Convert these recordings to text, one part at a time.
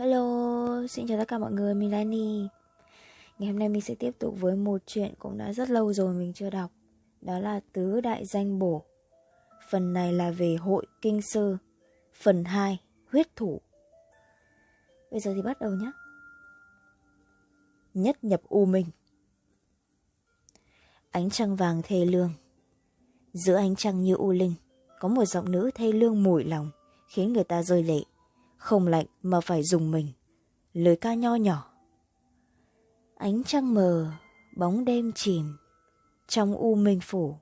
Hello, xin chào tất cả mọi người, mình là Annie Ngày hôm nay mình sẽ tiếp tục với một chuyện cũng đã rất lâu rồi mình chưa đọc. Đó là Tứ Đại Danh Bổ. Phần này là về hội kinh sư. Phần 2, huyết thủ. Bây giờ thì bắt đầu nhé. Nhất nhập U Minh Ánh trăng vàng thê lương Giữa ánh trăng như U Linh Có một giọng nữ thê lương mùi lòng Khiến người ta rơi lệ không lạnh mà phải dùng mình. Lời ca nho nhỏ. Ánh trăng mờ, bóng đêm chìm trong u minh phủ.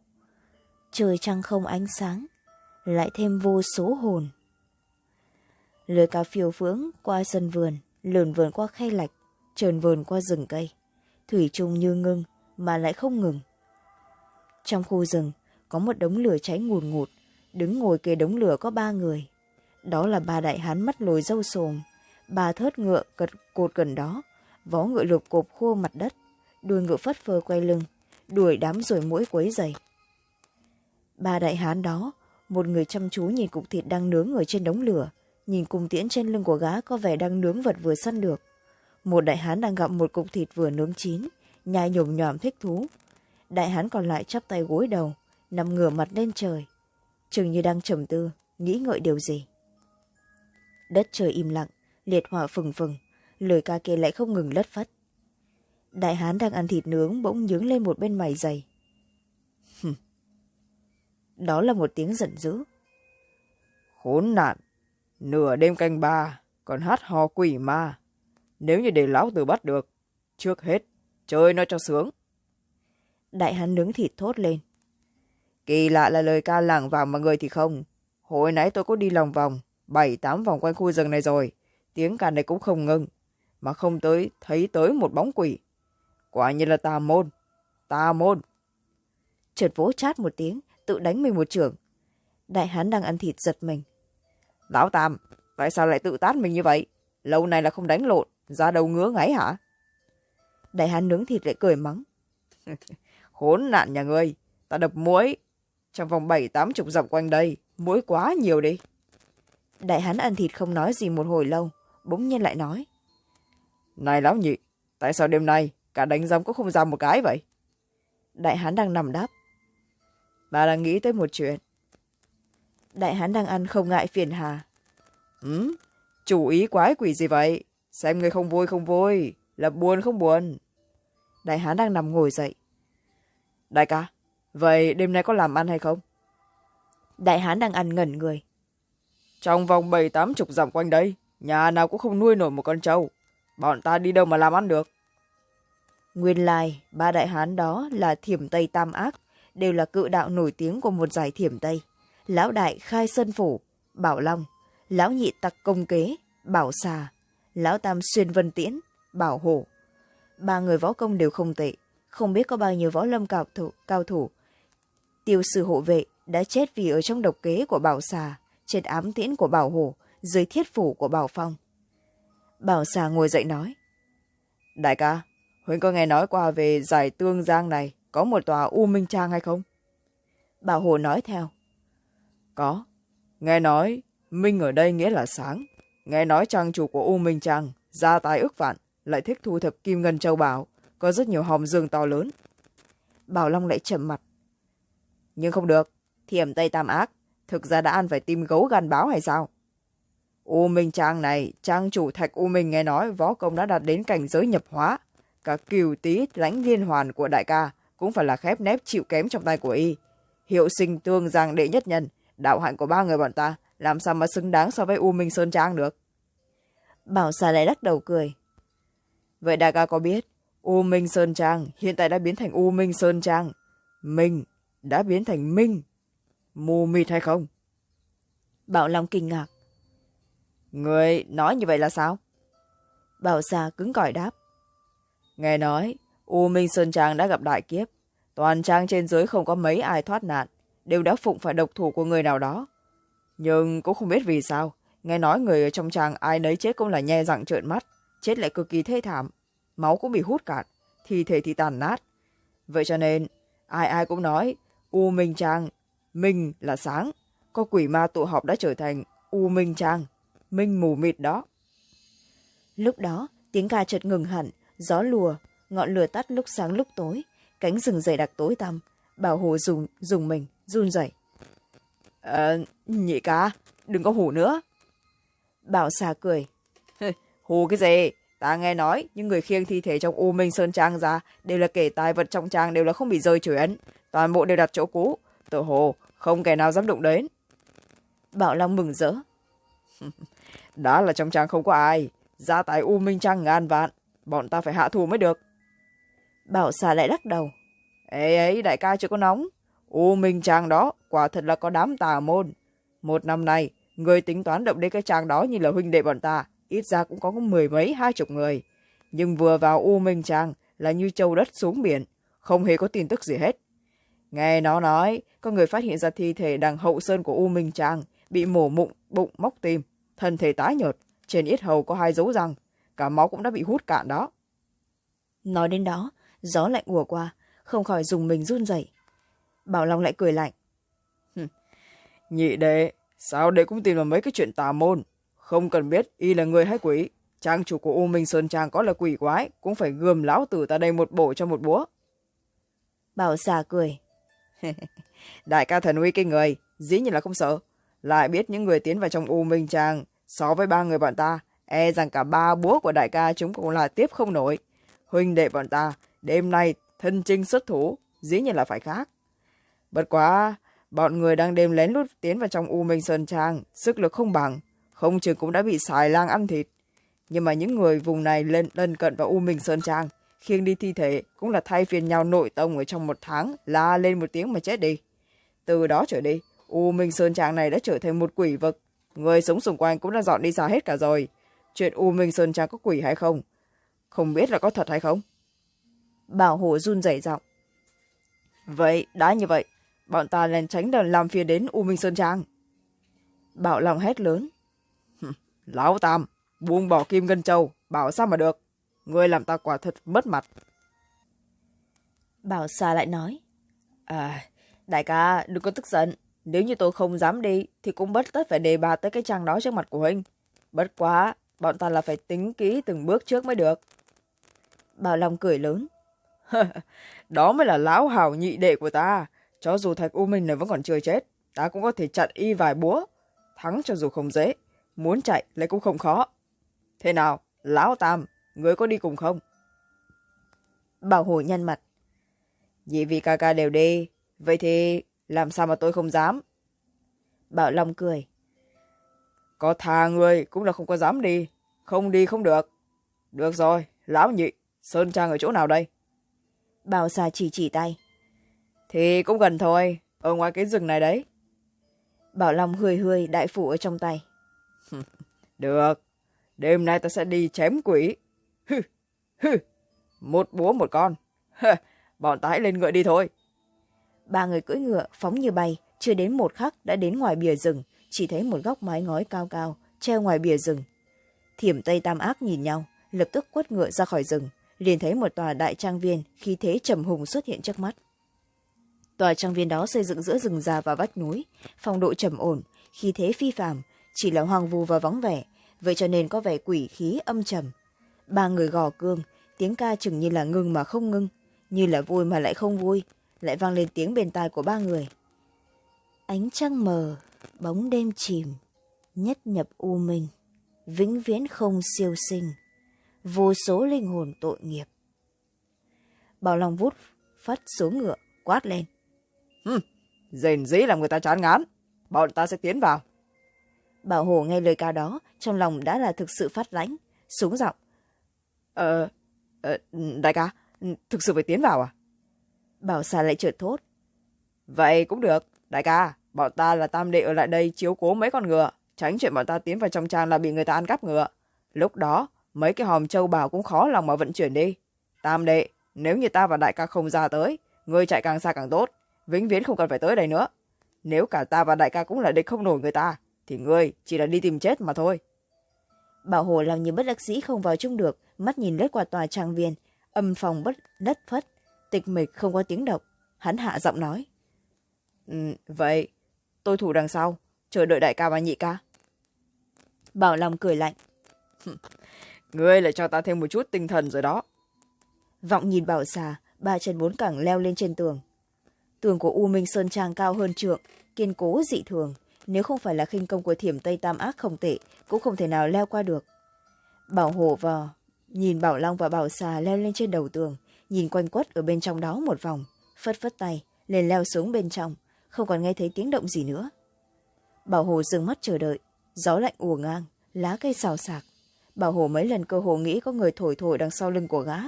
Trời trăng không ánh sáng, lại thêm vô số hồn. Lời ca phiêu phướng qua sân vườn lườn vườn qua khe lạch trườn vườn qua rừng cây. Thủy chung như ngưng mà lại không ngừng. Trong khu rừng, có một đống lửa cháy ngùn ngụt. Đứng ngồi kề đống lửa có ba người đó là ba đại hán mắt lồi râu sồm. Ba thớt ngựa cật cột gần đó, vó ngựa lục cộp khô mặt đất, đuôi ngựa phất phơ quay lưng, đuổi đám rồi mũi quấy dày ba đại hán đó, một người chăm chú nhìn cục thịt đang nướng ở trên đống lửa, nhìn cùng tiễn trên lưng của gã có vẻ đang nướng vật vừa săn được. Một đại hán đang gặm một cục thịt vừa nướng chín, nhai nhồm nhòm thích thú. Đại hán còn lại chắp tay gối đầu, nằm ngửa mặt lên trời. Chừng như đang trầm tư, nghĩ ngợi điều gì đất trời im lặng liệt hỏa phừng phừng lời ca kia lại không ngừng lất phất. Đại hán đang ăn thịt nướng bỗng nhướng lên một bên mày dày. Đó là một tiếng giận dữ. Khốn nạn nửa đêm canh ba còn hát hò quỷ ma. Nếu như để lão tử bắt được trước hết chơi nó cho sướng. Đại hán nướng thịt thốt lên. Kỳ lạ là lời ca lảng vàng mà người thì không. Hồi nãy tôi có đi lòng vòng bảy tám vòng quanh khu rừng này rồi. Tiếng ca này cũng không ngừng mà không tới thấy tới một bóng quỷ. Quả nhiên là tà môn tà môn. Trượt vỗ chát một tiếng tự đánh mình một trưởng đại hán đang ăn thịt giật mình. Lão tam tại sao lại tự tát mình như vậy? Lâu này là không đánh lộn ra đầu ngứa ngáy hả? Đại hán nướng thịt lại cười mắng. Khốn nạn nhà ngươi ta đập muối. Trong vòng bảy tám chục dặm quanh đây muối quá nhiều đi đại hán ăn thịt không nói gì một hồi lâu bỗng nhiên lại nói. Này lão nhị tại sao đêm nay cả đánh giấm cũng không ra một cái vậy? Đại hán đang nằm đáp. Bà đang nghĩ tới một chuyện. Đại hán đang ăn không ngại phiền hà. Ừ chủ ý quái quỷ gì vậy? Xem người không vui không vui là buồn không buồn? Đại hán đang nằm ngồi dậy. Đại ca vậy đêm nay có làm ăn hay không? Đại hán đang ăn ngẩn người trong vòng bảy tám chục dặm quanh đây nhà nào cũng không nuôi nổi một con trâu. Bọn ta đi đâu mà làm ăn được? Nguyên lai ba đại hán đó là thiểm tây tam ác đều là cự đạo nổi tiếng của một giải thiểm tây. Lão đại khai sơn phủ bảo long. Lão nhị tặc công kế bảo xà. Lão tam xuyên vân tiễn bảo hổ. Ba người võ công đều không tệ. Không biết có bao nhiêu võ lâm cao thủ, cao thủ. tiêu sư hộ vệ đã chết vì ở trong độc kế của bảo xà trên ám tiễn của bảo hổ dưới thiết phủ của bảo phong. Bảo xà ngồi dậy nói đại ca huynh có nghe nói qua về giải tương giang này có một tòa u minh trang hay không? Bảo hổ nói theo có. Nghe nói minh ở đây nghĩa là sáng. Nghe nói trang chủ của u minh trang gia tài ức vạn lại thích thu thập kim ngân châu bảo có rất nhiều hòm dương to lớn. Bảo long lại trầm mặt nhưng không được. Thiểm tây tam ác thực ra đã ăn phải tim gấu gan báo hay sao? U minh trang này trang chủ thạch u minh nghe nói võ công đã đạt đến cảnh giới nhập hóa. Cả cừu tý lãnh liên hoàn của đại ca cũng phải là khép nép chịu kém trong tay của y. Hiệu sinh tương giang đệ nhất nhân đạo hạnh của ba người bọn ta làm sao mà xứng đáng so với u minh sơn trang được? Bảo xà lại lắc đầu cười. Vậy đại ca có biết u minh sơn trang hiện tại đã biến thành u minh sơn trang. Minh đã biến thành minh mù mịt hay không? Bảo long kinh ngạc. Người nói như vậy là sao? Bảo xà cứng cỏi đáp. Nghe nói u minh sơn trang đã gặp đại kiếp. Toàn trang trên dưới không có mấy ai thoát nạn. Đều đã phụng phải độc thủ của người nào đó. Nhưng cũng không biết vì sao. Nghe nói người ở trong trang ai nấy chết cũng là nhe rặng trợn mắt. Chết lại cực kỳ thê thảm. Máu cũng bị hút cạn. Thi thể thì tàn nát. Vậy cho nên ai ai cũng nói u minh trang minh là sáng. Có quỷ ma tụ họp đã trở thành u minh trang. Minh mù mịt đó. Lúc đó tiếng ca chợt ngừng hẳn gió lùa ngọn lửa tắt lúc sáng lúc tối cánh rừng dày đặc tối tăm bảo hồ dùng dùng mình run rẩy. Ờ, nhị ca đừng có hù nữa. Bảo xà cười. Hù cái gì? Ta nghe nói những người khiêng thi thể trong u minh sơn trang ra đều là kể tài vật trong trang đều là không bị rơi chuyển toàn bộ đều đặt chỗ cũ. Tự hồ không kẻ nào dám đụng đến. Bảo long mừng rỡ. Đã là trong trang không có ai. Gia tài u minh trang ngàn vạn. Bọn ta phải hạ thù mới được. Bảo xà lại lắc đầu. Ê ấy đại ca chưa có nóng. U minh trang đó, quả thật là có đám tà môn. Một năm nay, người tính toán động đến cái trang đó như là huynh đệ bọn ta, ít ra cũng có mười mấy, hai chục người. Nhưng vừa vào u minh trang là như châu đất xuống biển, không hề có tin tức gì hết. Nghe nó nói có người phát hiện ra thi thể đằng hậu sơn của u minh trang bị mổ mụng bụng móc tim. Thân thể tái nhợt trên yết hầu có hai dấu răng. Cả máu cũng đã bị hút cạn đó. Nói đến đó gió lạnh ùa qua không khỏi dùng mình run rẩy. Bảo long lại cười lạnh. Nhị đệ sao đệ cũng tìm vào mấy cái chuyện tà môn? Không cần biết y là người hay quỷ. Trang chủ của u minh sơn trang có là quỷ quái cũng phải gươm lão tử ta đây một bổ cho một búa. Bảo xà cười. đại ca thần uy kinh người, dĩ nhiên là không sợ. Lại biết những người tiến vào trong u minh trang, so với ba người bọn ta e rằng cả ba búa của đại ca chúng cũng là tiếp không nổi. Huynh đệ bọn ta, đêm nay thân chinh xuất thủ, dĩ nhiên là phải khác. Bất quá, bọn người đang đêm lén lút tiến vào trong u minh sơn trang, sức lực không bằng, không chừng cũng đã bị xài lang ăn thịt. Nhưng mà những người vùng này lên, lân cận vào u minh sơn trang khiêng đi thi thể cũng là thay phiên nhau nội tông ở trong một tháng la lên một tiếng mà chết đi. Từ đó trở đi u minh sơn trang này đã trở thành một quỷ vực. Người sống xung quanh cũng đã dọn đi xa hết cả rồi. Chuyện u minh sơn trang có quỷ hay không? Không biết là có thật hay không? Bảo hộ run rẩy giọng. Vậy đã như vậy bọn ta lên tránh đợt làm phiền đến u minh sơn trang. Bảo lòng hét lớn. Lão tam buông bỏ kim ngân châu bảo sao mà được ngươi làm ta quả thật mất mặt. Bảo xà lại nói. À đại ca, đừng có tức giận. Nếu như tôi không dám đi, thì cũng bất tất phải đề bà tới cái trang đó trước mặt của huynh. Bất quá, bọn ta là phải tính kỹ từng bước trước mới được. Bảo long cười lớn. Đó mới là lão hảo nhị đệ của ta. Cho dù thạch u minh này vẫn còn chưa chết, ta cũng có thể chặn y vài búa. Thắng cho dù không dễ, muốn chạy lại cũng không khó. Thế nào, lão tam? Người có đi cùng không? Bảo hổ nhăn mặt. Nhị vị ca ca đều đi vậy thì làm sao mà tôi không dám? Bảo long cười. Có thà người cũng là không có dám đi. Không đi không được. Được rồi lão nhị sơn trang ở chỗ nào đây? Bảo xà chỉ chỉ tay. Thì cũng gần thôi ở ngoài cái rừng này đấy. Bảo long hười hười đại phủ ở trong tay. Được đêm nay ta sẽ đi chém quỷ hừ hừ. Một búa, một con. Bọn ta hãy lên ngựa đi thôi. Ba người cưỡi ngựa phóng như bay, chưa đến một khắc đã đến ngoài bìa rừng, chỉ thấy một góc mái ngói cao cao, treo ngoài bìa rừng. Thiểm tây tam ác nhìn nhau, lập tức quất ngựa ra khỏi rừng, liền thấy một tòa đại trang viên khi thế trầm hùng xuất hiện trước mắt. Tòa trang viên đó xây dựng giữa rừng già và vách núi, phong độ trầm ổn khi thế phi phàm, chỉ là hoang vu và vắng vẻ, vậy cho nên có vẻ quỷ khí âm trầm ba người gò cương tiếng ca chừng như là ngưng mà không ngưng như là vui mà lại không vui lại vang lên tiếng bên tai của ba người. Ánh trăng mờ bóng đêm chìm nhất nhập u minh vĩnh viễn không siêu sinh vô số linh hồn tội nghiệp. Bảo long vút phất xuống ngựa quát lên. Hừm rền dĩ làm người ta chán ngán bọn ta sẽ tiến vào. Bảo hổ nghe lời ca đó trong lòng đã là thực sự phát lãnh súng giọng ờ, ờ đại ca thực sự phải tiến vào à? Bảo xà lại trượt thốt. Vậy cũng được đại ca bọn ta là tam đệ ở lại đây chiếu cố mấy con ngựa tránh chuyện bọn ta tiến vào trong trang là bị người ta ăn cắp ngựa. Lúc đó mấy cái hòm châu bảo cũng khó lòng mà vận chuyển đi. Tam đệ nếu như ta và đại ca không ra tới ngươi chạy càng xa càng tốt vĩnh viễn không cần phải tới đây nữa. Nếu cả ta và đại ca cũng là địch không nổi người ta thì ngươi chỉ là đi tìm chết mà thôi bảo hồ làm như bất đắc dĩ không vào chung được mắt nhìn lướt qua tòa trang viên âm phòng bất đất phất tịch mịch không có tiếng động hắn hạ giọng nói. Ừ, vậy tôi thủ đằng sau chờ đợi đại ca và nhị ca. Bảo lòng cười lạnh. Ngươi lại cho ta thêm một chút tinh thần rồi đó. Vọng nhìn bảo xà ba chân bốn cẳng leo lên trên tường. Tường của u minh sơn trang cao hơn trượng kiên cố dị thường nếu không phải là khinh công của thiểm tây tam ác không tệ, cũng không thể nào leo qua được. Bảo hổ và nhìn bảo long và bảo xà leo lên trên đầu tường, nhìn quanh quất ở bên trong đó một vòng, phất phất tay, liền leo xuống bên trong, không còn nghe thấy tiếng động gì nữa. Bảo hồ dừng mắt chờ đợi, gió lạnh ùa ngang, lá cây xào xạc. Bảo hồ mấy lần cơ hồ nghĩ có người thổi thổi đằng sau lưng của gã.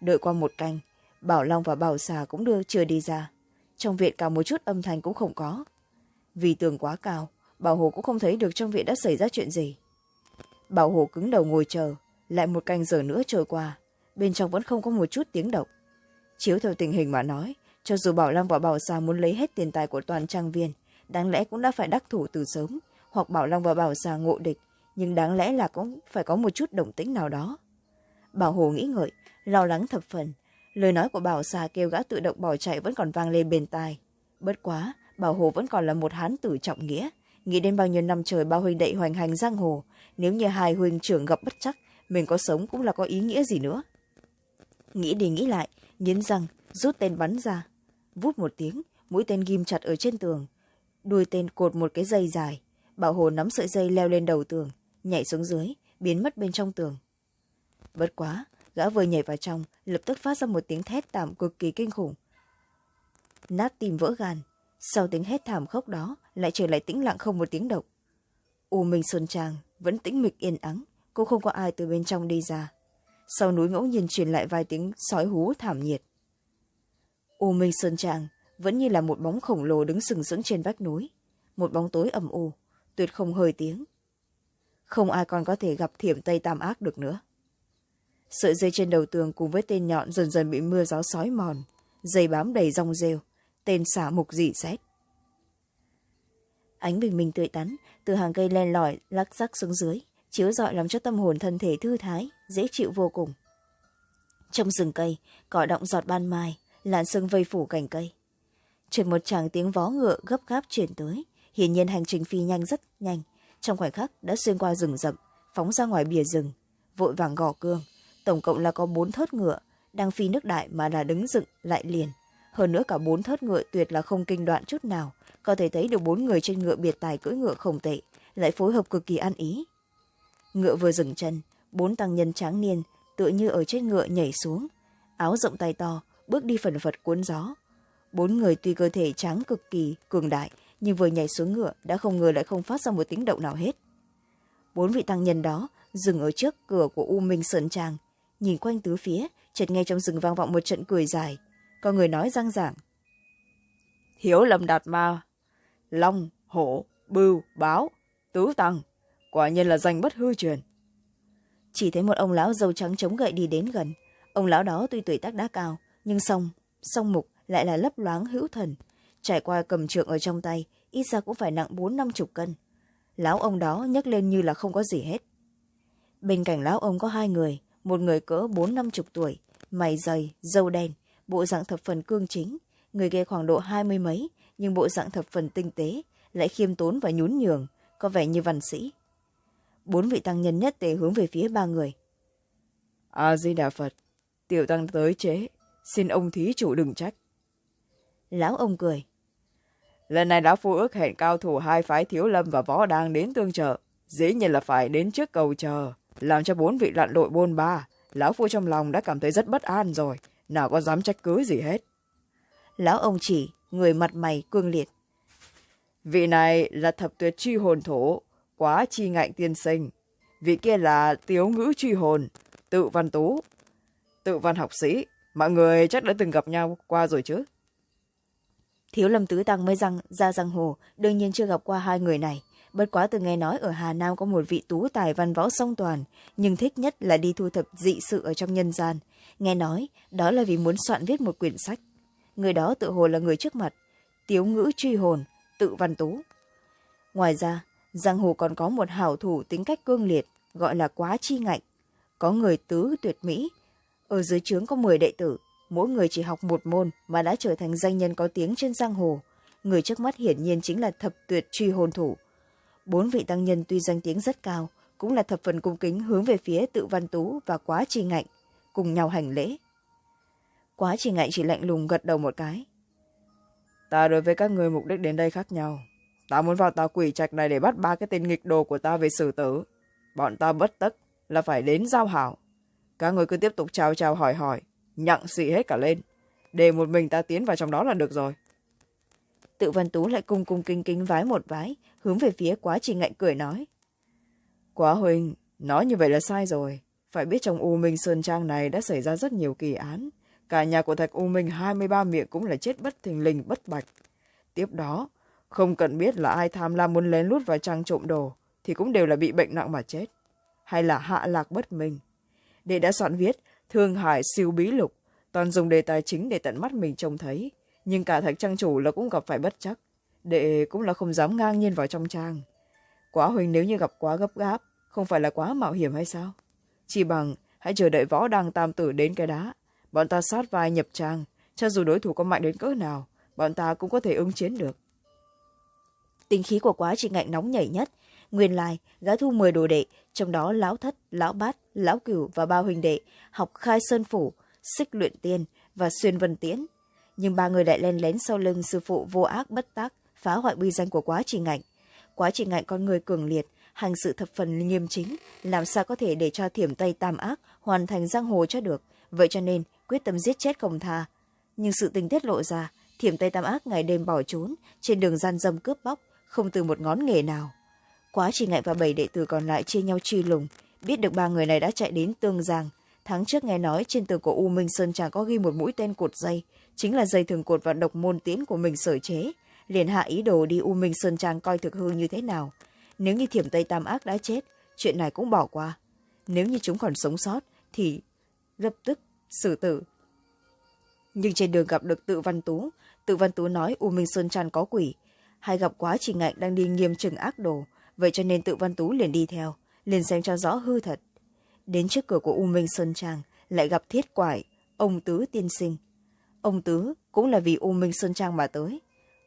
Đợi qua một canh, bảo long và bảo xà cũng đưa chưa đi ra. Trong viện cả một chút âm thanh cũng không có vì tường quá cao, bảo hồ cũng không thấy được trong viện đã xảy ra chuyện gì. Bảo hồ cứng đầu ngồi chờ, lại một canh giờ nữa trôi qua, bên trong vẫn không có một chút tiếng động. Chiếu theo tình hình mà nói, cho dù bảo long và bảo sa muốn lấy hết tiền tài của toàn trang viên, đáng lẽ cũng đã phải đắc thủ từ sớm, hoặc bảo long và bảo sa ngộ địch, nhưng đáng lẽ là cũng phải có một chút động tĩnh nào đó. Bảo hồ nghĩ ngợi, lo lắng thập phần, lời nói của bảo sa kêu gã tự động bỏ chạy vẫn còn vang lên bên tai. Bất quá bảo hồ vẫn còn là một hán tử trọng nghĩa. Nghĩ đến bao nhiêu năm trời bao huynh đệ hoành hành giang hồ, nếu như hai huynh trưởng gặp bất chắc, mình có sống cũng là có ý nghĩa gì nữa. Nghĩ đi nghĩ lại, nghiến răng, rút tên bắn ra. Vút một tiếng, mũi tên ghim chặt ở trên tường. Đuôi tên cột một cái dây dài. Bảo hồ nắm sợi dây leo lên đầu tường, nhảy xuống dưới, biến mất bên trong tường. Bất quá, gã vừa nhảy vào trong, lập tức phát ra một tiếng thét tạm cực kỳ kinh khủng. Nát tim vỡ gan sau tiếng hét thảm khốc đó, lại trở lại tĩnh lặng không một tiếng động. U minh xuân trang vẫn tĩnh mịch yên ắng cô không có ai từ bên trong đi ra. Sau núi ngẫu nhiên truyền lại vài tiếng sói hú thảm nhiệt. U minh sơn trang vẫn như là một bóng khổng lồ đứng sừng sững trên vách núi, một bóng tối ầm ù tuyệt không hơi tiếng. Không ai còn có thể gặp thiểm tây tam ác được nữa. Sợi dây trên đầu tường cùng với tên nhọn dần dần bị mưa gió sói mòn, dây bám đầy rong rêu tên xả mục dị xét? Ánh bình minh tươi tắn, từ hàng cây len lỏi, lắc rắc xuống dưới, chiếu rọi làm cho tâm hồn thân thể thư thái, dễ chịu vô cùng. Trong rừng cây, cỏ động giọt ban mai, làn sương vây phủ cành cây. Chuyển một tràng tiếng vó ngựa gấp gáp chuyển tới, hiển nhiên hành trình phi nhanh rất nhanh. Trong khoảnh khắc đã xuyên qua rừng rậm, phóng ra ngoài bìa rừng, vội vàng gò cương. Tổng cộng là có bốn thớt ngựa đang phi nước đại mà là đứng dựng lại liền hơn nữa cả bốn thớt ngựa tuyệt là không kinh đoạn chút nào. Có thể thấy được bốn người trên ngựa biệt tài cưỡi ngựa không tệ, lại phối hợp cực kỳ ăn ý. Ngựa vừa dừng chân, bốn tăng nhân tráng niên tựa như ở trên ngựa nhảy xuống, áo rộng tay to, bước đi phần phật cuốn gió. Bốn người tuy cơ thể trắng cực kỳ cường đại, nhưng vừa nhảy xuống ngựa đã không ngờ lại không phát ra một tiếng động nào hết. Bốn vị tăng nhân đó dừng ở trước cửa của u minh sơn trang, nhìn quanh tứ phía, chợt nghe trong rừng vang vọng một trận cười dài có người nói răng giảng. Hiếu lâm đạt ma long hổ bưu báo tứ tăng. Quả nhiên là danh bất hư truyền. Chỉ thấy một ông lão dâu trắng chống gậy đi đến gần. Ông lão đó tuy tuổi tác đã cao nhưng song song mục lại là lấp loáng hữu thần. Trải qua cầm trượng ở trong tay ít ra cũng phải nặng bốn năm chục cân. Lão ông đó nhấc lên như là không có gì hết. Bên cạnh lão ông có hai người một người cỡ bốn năm chục tuổi mày dày dâu đen bộ dạng thập phần cương chính. Người kia khoảng độ hai mươi mấy nhưng bộ dạng thập phần tinh tế lại khiêm tốn và nhún nhường có vẻ như văn sĩ. Bốn vị tăng nhân nhất tề hướng về phía ba người. A di đà phật tiểu tăng tới chế xin ông thí chủ đừng trách. Lão ông cười. Lần này lão phu ước hẹn cao thủ hai phái thiếu lâm và võ đang đến tương trợ dĩ nhiên là phải đến trước cầu chờ làm cho bốn vị lặn lội bôn ba. Lão phu trong lòng đã cảm thấy rất bất an rồi nào có dám trách cứ gì hết. Lão ông chỉ, người mặt mày cương liệt. Vị này là thập tuyệt truy hồn thổ, quá chi ngạnh tiên sinh. Vị kia là tiếu ngữ truy hồn, tự văn tú. Tự văn học sĩ, mọi người chắc đã từng gặp nhau qua rồi chứ? Thiếu lâm tứ tăng mới răng, ra răng hồ, đương nhiên chưa gặp qua hai người này. Bất quá từng nghe nói ở hà nam có một vị tú tài văn võ song toàn, nhưng thích nhất là đi thu thập dị sự ở trong nhân gian nghe nói, đó là vì muốn soạn viết một quyển sách. Người đó tự hồ là người trước mặt, tiếu ngữ truy hồn, tự văn tú. Ngoài ra, giang hồ còn có một hảo thủ tính cách cương liệt, gọi là quá chi ngạnh. Có người tứ tuyệt mỹ. Ở dưới trướng có mười đệ tử, mỗi người chỉ học một môn mà đã trở thành danh nhân có tiếng trên giang hồ. Người trước mắt hiển nhiên chính là thập tuyệt truy hồn thủ. Bốn vị tăng nhân tuy danh tiếng rất cao, cũng là thập phần cung kính hướng về phía tự văn tú và quá chi ngạnh cùng nhau hành lễ. Quá trì ngạnh chỉ lạnh lùng gật đầu một cái. Ta đối với các người mục đích đến đây khác nhau. Ta muốn vào tà quỷ trạch này để bắt ba cái tên nghịch đồ của ta về xử tử. Bọn ta bất tất là phải đến giao hảo. Các người cứ tiếp tục chào chào hỏi hỏi nhặng xị hết cả lên. Để một mình ta tiến vào trong đó là được rồi. Tự văn tú lại cung cung kinh kính vái một vái hướng về phía quá trình ngạnh cười nói. Quá huynh nói như vậy là sai rồi phải biết trong u minh sơn trang này đã xảy ra rất nhiều kỳ án. Cả nhà của thạch u minh hai mươi ba miệng cũng là chết bất thình lình, bất bạch. Tiếp đó, không cần biết là ai tham lam muốn lén lút vào trang trộm đồ, thì cũng đều là bị bệnh nặng mà chết. Hay là hạ lạc bất minh. Đệ đã soạn viết, thương hải siêu bí lục toàn dùng đề tài chính để tận mắt mình trông thấy. Nhưng cả thạch trang chủ là cũng gặp phải bất chắc. Đệ cũng là không dám ngang nhiên vào trong trang. Quá huynh nếu như gặp quá gấp gáp, không phải là quá mạo hiểm hay sao? Chỉ bằng, hãy chờ đợi võ đăng tam tử đến cái đá. Bọn ta sát vai nhập trang cho dù đối thủ có mạnh đến cỡ nào, bọn ta cũng có thể ứng chiến được. Tính khí của quá chị ngạnh nóng nhảy nhất. Nguyên lai, gã thu mười đồ đệ, trong đó lão thất, lão bát, lão cửu và ba huynh đệ, học khai sơn phủ, xích luyện tiên và xuyên vân tiễn. Nhưng ba người lại len lén sau lưng sư phụ vô ác bất tác, phá hoại uy danh của quá trình ngạnh. Quá trình ngạnh con người cường liệt hành sự thập phần nghiêm chính, làm sao có thể để cho thiểm tây tam ác hoàn thành giang hồ cho được? Vậy cho nên, quyết tâm giết chết không tha. Nhưng sự tình tiết lộ ra, thiểm tây tam ác ngày đêm bỏ trốn, trên đường gian dâm cướp bóc, không từ một ngón nghề nào. Quá chỉ ngại và bảy đệ tử còn lại chia nhau truy lùng, biết được ba người này đã chạy đến tương giang. Tháng trước nghe nói trên tường của u minh sơn trà có ghi một mũi tên cột dây, chính là dây thường cột và độc môn tiễn của mình sở chế. Liền hạ ý đồ đi u minh sơn trang coi thực hư như thế nào nếu như thiểm tây tam ác đã chết, chuyện này cũng bỏ qua. Nếu như chúng còn sống sót, thì lập tức xử tử. Nhưng trên đường gặp được tự văn tú, tự văn tú nói u minh sơn trang có quỷ. Hay gặp quá chỉ ngạnh đang đi nghiêm trừng ác đồ, vậy cho nên tự văn tú liền đi theo, liền xem cho rõ hư thật. Đến trước cửa của u minh sơn trang lại gặp thiết quải, ông tứ tiên sinh. Ông tứ cũng là vì u minh sơn trang mà tới.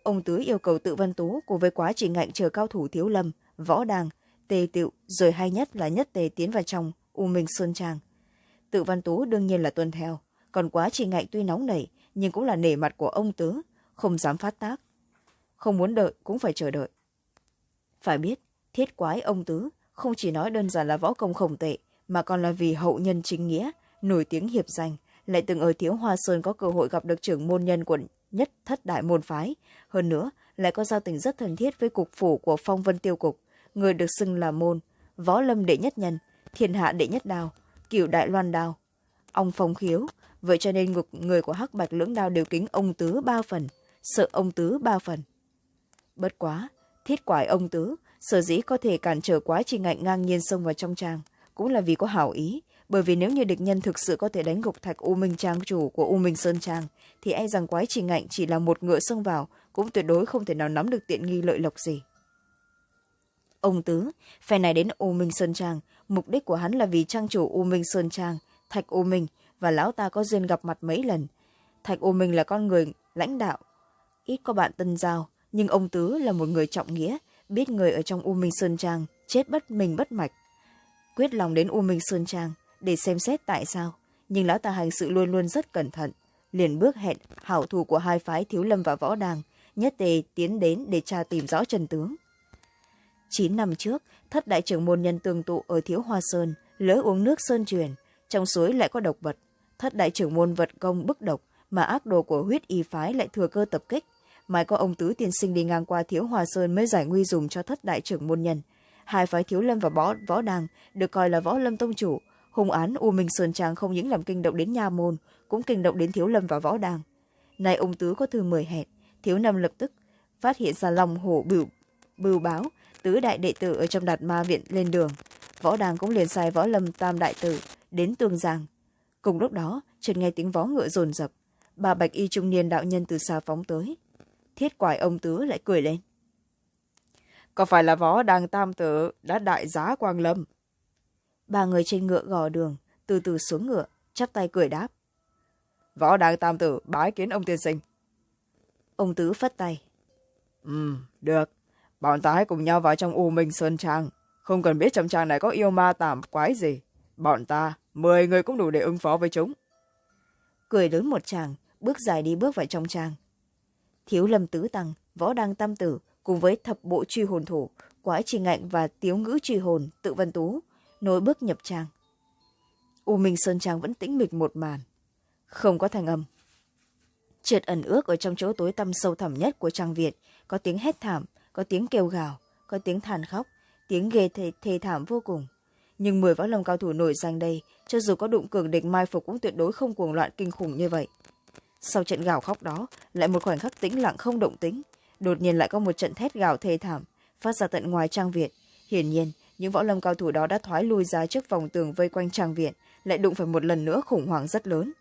Ông tứ yêu cầu tự văn tú cùng với quá trình ngạnh chờ cao thủ thiếu lâm võ đàng, tề tiệu rồi hay nhất là nhất tề tiến vào trong u minh sơn trang. Tự văn tú đương nhiên là tuân theo, còn quá trình ngạnh tuy nóng nảy, nhưng cũng là nể mặt của ông tứ, không dám phát tác. Không muốn đợi cũng phải chờ đợi. Phải biết, thiết quái ông tứ không chỉ nói đơn giản là võ công khổng tệ, mà còn là vì hậu nhân chính nghĩa, nổi tiếng hiệp danh lại từng ở thiếu hoa sơn có cơ hội gặp được trưởng môn nhân của nhất thất đại môn phái, hơn nữa lại có giao tình rất thân thiết với cục phủ của phong vân tiêu cục người được xưng là môn, võ lâm đệ nhất nhân, thiên hạ đệ nhất đào cựu đại loan đào ông phong khiếu, vậy cho nên ngục người của hắc bạch lưỡng đao đều kính ông tứ ba phần, sợ ông tứ ba phần. Bất quá, thiết quải ông tứ, sở dĩ có thể cản trở quá trình ngạnh ngang nhiên xông vào trong trang cũng là vì có hảo ý, bởi vì nếu như địch nhân thực sự có thể đánh gục thạch u minh trang chủ của u minh sơn trang, thì e rằng quái trình ngạnh chỉ là một ngựa xông vào, cũng tuyệt đối không thể nào nắm được tiện nghi lợi lộc gì ông tứ, phe này đến u minh sơn trang. Mục đích của hắn là vì trang chủ u minh sơn trang, thạch u minh, và lão ta có duyên gặp mặt mấy lần. Thạch u minh là con người lãnh đạo, ít có bạn tân giao, nhưng ông tứ là một người trọng nghĩa, biết người ở trong u minh sơn trang chết bất mình bất mạch. Quyết lòng đến u minh sơn trang để xem xét tại sao, nhưng lão ta hành sự luôn luôn rất cẩn thận, liền bước hẹn hảo thủ của hai phái thiếu lâm và võ đàng, nhất tề tiến đến để tra tìm rõ chân tướng chín năm trước thất đại trưởng môn nhân tương tụ ở thiếu hoa sơn lỡ uống nước sơn truyền trong suối lại có độc vật. Thất đại trưởng môn vật công bức độc mà ác đồ của huyết y phái lại thừa cơ tập kích. Mai có ông tứ tiên sinh đi ngang qua thiếu hòa sơn mới giải nguy dùng cho thất đại trưởng môn nhân. Hai phái thiếu lâm và võ, võ đàng được coi là võ lâm tông chủ. Hung án u minh sơn trang không những làm kinh động đến nha môn cũng kinh động đến thiếu lâm và võ đàng. Nay ông tứ có thư mời hẹn. Thiếu năm lập tức phát hiện ra lòng hổ bửu bưu báo tứ đại đệ tử ở trong đạt ma viện lên đường. Võ đàng cũng liền sai võ lâm tam đại tử đến tương giang. Cùng lúc đó chợt nghe tiếng vó ngựa rồn rập. Bà bạch y trung niên đạo nhân từ xa phóng tới. Thiết quải ông tứ lại cười lên. Có phải là võ đàng tam tử đã đại giá quang lâm? Ba người trên ngựa gò đường từ từ xuống ngựa chắp tay cười đáp. Võ đàng tam tử bái kiến ông tiên sinh. Ông tứ phất tay. Ừ được bọn ta hãy cùng nhau vào trong u minh sơn trang. Không cần biết trong trang này có yêu ma tảm quái gì. Bọn ta, mười người cũng đủ để ứng phó với chúng. Cười lớn một chàng, bước dài đi bước vào trong trang. Thiếu lâm tứ tăng, võ đăng tam tử cùng với thập bộ truy hồn thủ, quái trì ngạnh và tiếu ngữ truy hồn, tự văn tú, nối bước nhập trang. U minh sơn trang vẫn tĩnh mịch một màn. Không có thanh âm. Triệt ẩn ước ở trong chỗ tối tăm sâu thẳm nhất của trang việt, có tiếng hét thảm có tiếng kêu gào có tiếng than khóc tiếng ghê thê, thê thảm vô cùng. Nhưng mười võ lâm cao thủ nổi danh đây cho dù có đụng cường địch mai phục cũng tuyệt đối không cuồng loạn kinh khủng như vậy. Sau trận gào khóc đó lại một khoảnh khắc tĩnh lặng không động tính. Đột nhiên lại có một trận thét gào thê thảm phát ra tận ngoài trang viện. Hiển nhiên những võ lâm cao thủ đó đã thoái lui ra trước vòng tường vây quanh trang viện lại đụng phải một lần nữa khủng hoảng rất lớn.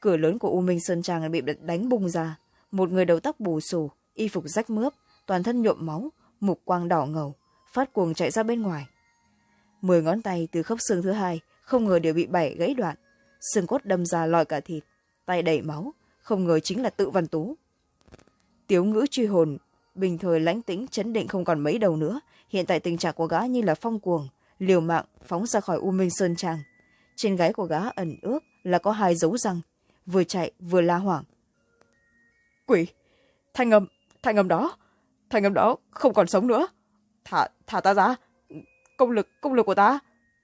Cửa lớn của u minh sơn trang bị đánh bung ra. Một người đầu tóc bù xù y phục rách mướp toàn thân nhuộm máu, mục quang đỏ ngầu, phát cuồng chạy ra bên ngoài. Mười ngón tay từ khớp xương thứ hai không ngờ đều bị bẻ gãy đoạn, xương cốt đâm ra lòi cả thịt, tay đầy máu, không ngờ chính là tự văn tú. Tiếu ngữ truy hồn, bình thời lãnh tĩnh chấn định không còn mấy đầu nữa, hiện tại tình trạng của gã như là phong cuồng, liều mạng phóng ra khỏi u minh sơn trang. Trên gáy của gã ẩn ước là có hai dấu răng, vừa chạy vừa la hoảng. Quỷ! Thanh âm thanh âm đó! Thanh âm đó không còn sống nữa. Thả thả ta ra. Công lực công lực của ta.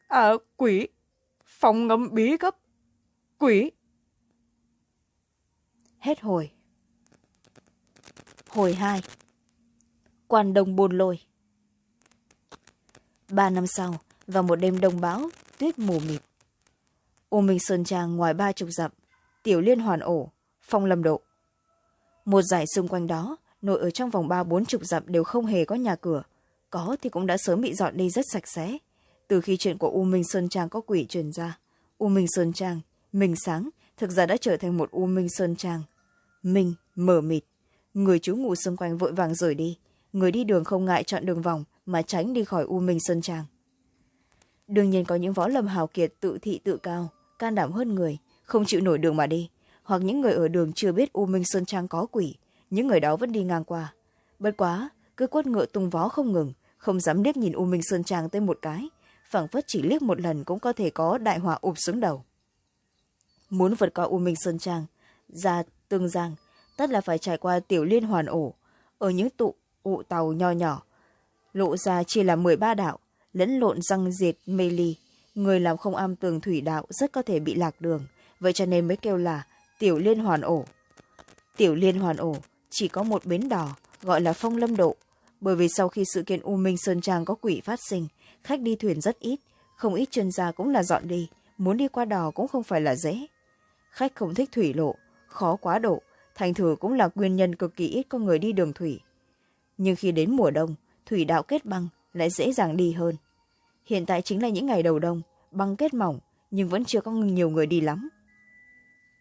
À quỷ. Phòng ngâm bí cấp. Quỷ. Hết hồi. Hồi hai. Quan đồng bồn lôi. Ba năm sau, vào một đêm đông bão, tuyết mù mịt. U minh sơn trang ngoài ba chục dặm, tiểu liên hoàn ổ, phong lâm độ. Một dải xung quanh đó nội ở trong vòng ba bốn chục dặm đều không hề có nhà cửa. Có thì cũng đã sớm bị dọn đi rất sạch sẽ. Từ khi chuyện của u minh sơn trang có quỷ truyền ra, u minh sơn trang, minh sáng, thực ra đã trở thành một u minh sơn trang. Minh mở mịt. Người chú ngủ xung quanh vội vàng rời đi. Người đi đường không ngại chọn đường vòng mà tránh đi khỏi u minh sơn trang. Đương nhiên có những võ lâm hào kiệt tự thị tự cao, can đảm hơn người, không chịu nổi đường mà đi, hoặc những người ở đường chưa biết u minh sơn trang có quỷ những người đó vẫn đi ngang qua. Bất quá, cứ quất ngựa tung vó không ngừng, không dám liếc nhìn u minh sơn trang tới một cái, phảng phất chỉ liếc một lần cũng có thể có đại họa ụp xuống đầu. Muốn vượt qua u minh sơn trang, ra tương giang, tất là phải trải qua tiểu liên hoàn ổ. Ở những tụ, ụ tàu nho nhỏ, lộ ra chia là mười ba đạo, lẫn lộn răng diệt mê ly. Người làm không am tường thủy đạo rất có thể bị lạc đường, vậy cho nên mới kêu là tiểu liên hoàn ổ. Tiểu liên hoàn ổ chỉ có một bến đò gọi là phong lâm độ. Bởi vì sau khi sự kiện u minh sơn trang có quỷ phát sinh, khách đi thuyền rất ít, không ít chuyên gia cũng là dọn đi, muốn đi qua đò cũng không phải là dễ. Khách không thích thủy lộ, khó quá độ, thành thử cũng là nguyên nhân cực kỳ ít có người đi đường thủy. Nhưng khi đến mùa đông, thủy đạo kết băng lại dễ dàng đi hơn. Hiện tại chính là những ngày đầu đông, băng kết mỏng, nhưng vẫn chưa có nhiều người đi lắm.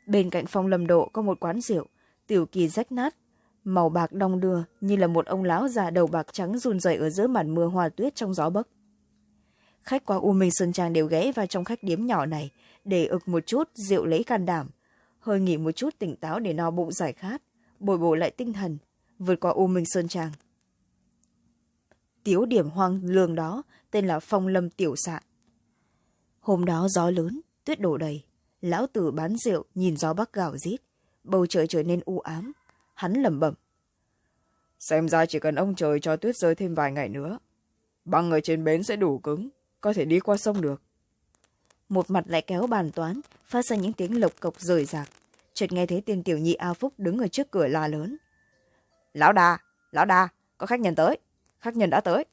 Bên cạnh phong lâm độ có một quán rượu, tiểu kỳ rách nát màu bạc đong đưa như là một ông lão già đầu bạc trắng run rẩy ở giữa màn mưa hoa tuyết trong gió bấc khách qua u minh sơn trang đều ghé vào trong khách điếm nhỏ này, để ực một chút, rượu lấy can đảm. Hơi nghỉ một chút tỉnh táo để no bụng giải khát, bồi bổ lại tinh thần, vượt qua u minh sơn trang. Tiếu điểm hoang, lương đó, tên là phong lâm tiểu sạn hôm đó gió lớn, tuyết đổ đầy. Lão tử bán rượu, nhìn gió bắc gào rít. Bầu trời trở nên u ám hắn lẩm bẩm. Xem ra chỉ cần ông trời cho tuyết rơi thêm vài ngày nữa băng ở trên bến sẽ đủ cứng có thể đi qua sông được. Một mặt lại kéo bàn toán phát ra những tiếng lộc cộc rời rạc. Chợt nghe thấy tiền tiểu nhị a phúc đứng ở trước cửa la lớn. Lão đà lão đà có khách nhân tới khách nhân đã tới.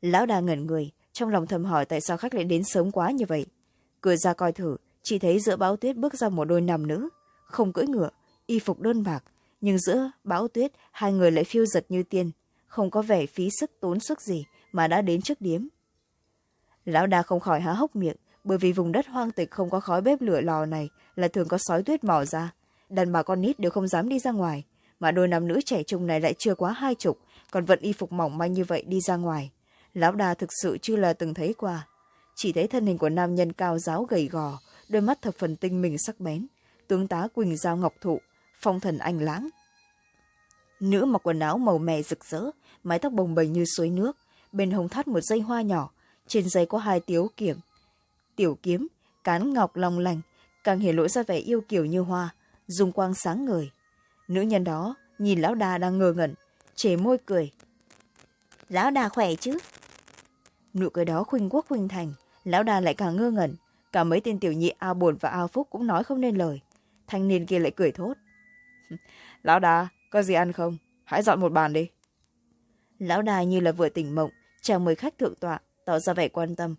Lão đà ngẩn người trong lòng thầm hỏi tại sao khách lại đến sớm quá như vậy. Cửa ra coi thử chỉ thấy giữa bão tuyết bước ra một đôi nam nữ không cưỡi ngựa y phục đơn bạc nhưng giữa bão tuyết, hai người lại phiêu giật như tiên. Không có vẻ phí sức tốn sức gì mà đã đến trước điếm. Lão đa không khỏi há hốc miệng, bởi vì vùng đất hoang tịch không có khói bếp lửa lò này là thường có sói tuyết mò ra. Đàn bà con nít đều không dám đi ra ngoài, mà đôi nam nữ trẻ trung này lại chưa quá hai chục, còn vận y phục mỏng manh như vậy đi ra ngoài. Lão đa thực sự chưa là từng thấy qua. Chỉ thấy thân hình của nam nhân cao giáo gầy gò, đôi mắt thập phần tinh mình sắc bén, tướng tá quỳnh giao ngọc thụ phong thần anh lãng. Nữ mặc quần áo màu mè rực rỡ mái tóc bồng bềnh như suối nước bên hông thắt một dây hoa nhỏ trên dây có hai tiếu kiểm tiểu kiếm cán ngọc long lành càng hiện lộ ra vẻ yêu kiểu như hoa dùng quang sáng ngời. Nữ nhân đó nhìn lão đà đang ngơ ngẩn chề môi cười. Lão đà khỏe chứ? Nụ cười đó khuynh quốc khuynh thành lão đà lại càng ngơ ngẩn. Cả mấy tên tiểu nhị ao bồn và ao phúc cũng nói không nên lời. Thanh niên kia lại cười thốt lão đà có gì ăn không? Hãy dọn một bàn đi. Lão đà như là vừa tỉnh mộng chào mời khách thượng tọa tỏ ra vẻ quan tâm.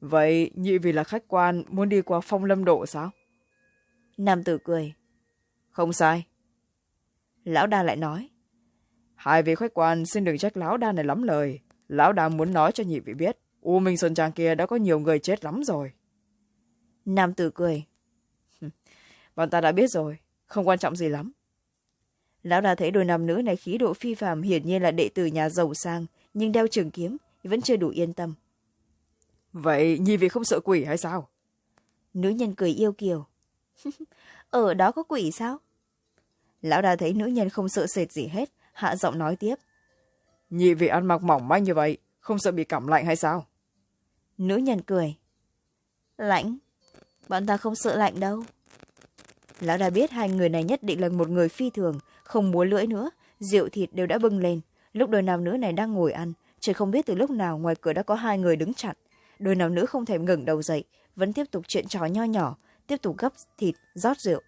Vậy nhị vì là khách quan muốn đi qua phong lâm độ sao? Nam tử cười. Không sai. Lão đa lại nói. Hai vị khách quan xin đừng trách lão đa này lắm lời. Lão đa muốn nói cho nhị vị biết u minh sơn trang kia đã có nhiều người chết lắm rồi. Nam tử cười. Bọn ta đã biết rồi không quan trọng gì lắm. Lão đa thấy đôi nam nữ này khí độ phi phàm hiển nhiên là đệ tử nhà giàu sang nhưng đeo trường kiếm vẫn chưa đủ yên tâm. Vậy nhi vị không sợ quỷ hay sao? Nữ nhân cười yêu kiều. Ở đó có quỷ sao? Lão đa thấy nữ nhân không sợ sệt gì hết hạ giọng nói tiếp. Nhị vị ăn mặc mỏng manh như vậy không sợ bị cảm lạnh hay sao? Nữ nhân cười. Lạnh bọn ta không sợ lạnh đâu lão đa biết hai người này nhất định là một người phi thường, không múa lưỡi nữa, rượu thịt đều đã bưng lên. Lúc đôi nam nữ này đang ngồi ăn trời không biết từ lúc nào ngoài cửa đã có hai người đứng chặn. Đôi nam nữ không thèm ngẩng đầu dậy, vẫn tiếp tục chuyện trò nho nhỏ, tiếp tục gấp thịt, rót rượu.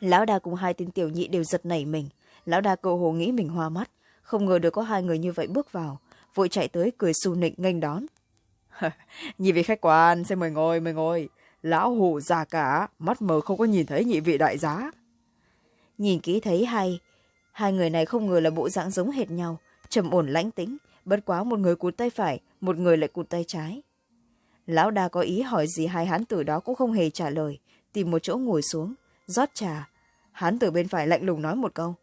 Lão đa cùng hai tên tiểu nhị đều giật nảy mình. Lão đa cậu hồ nghĩ mình hoa mắt, không ngờ được có hai người như vậy bước vào, vội chạy tới cười xù nịnh nghênh đón. Nhìn vị khách quan, xin mời ngồi mời ngồi lão hủ già cả mắt mờ không có nhìn thấy nhị vị đại giá. Nhìn kỹ thấy hay hai người này không ngờ là bộ dạng giống hệt nhau trầm ổn lãnh tĩnh bất quá một người cụt tay phải một người lại cụt tay trái. Lão đa có ý hỏi gì hai hán tử đó cũng không hề trả lời tìm một chỗ ngồi xuống rót trà. Hán tử bên phải lạnh lùng nói một câu.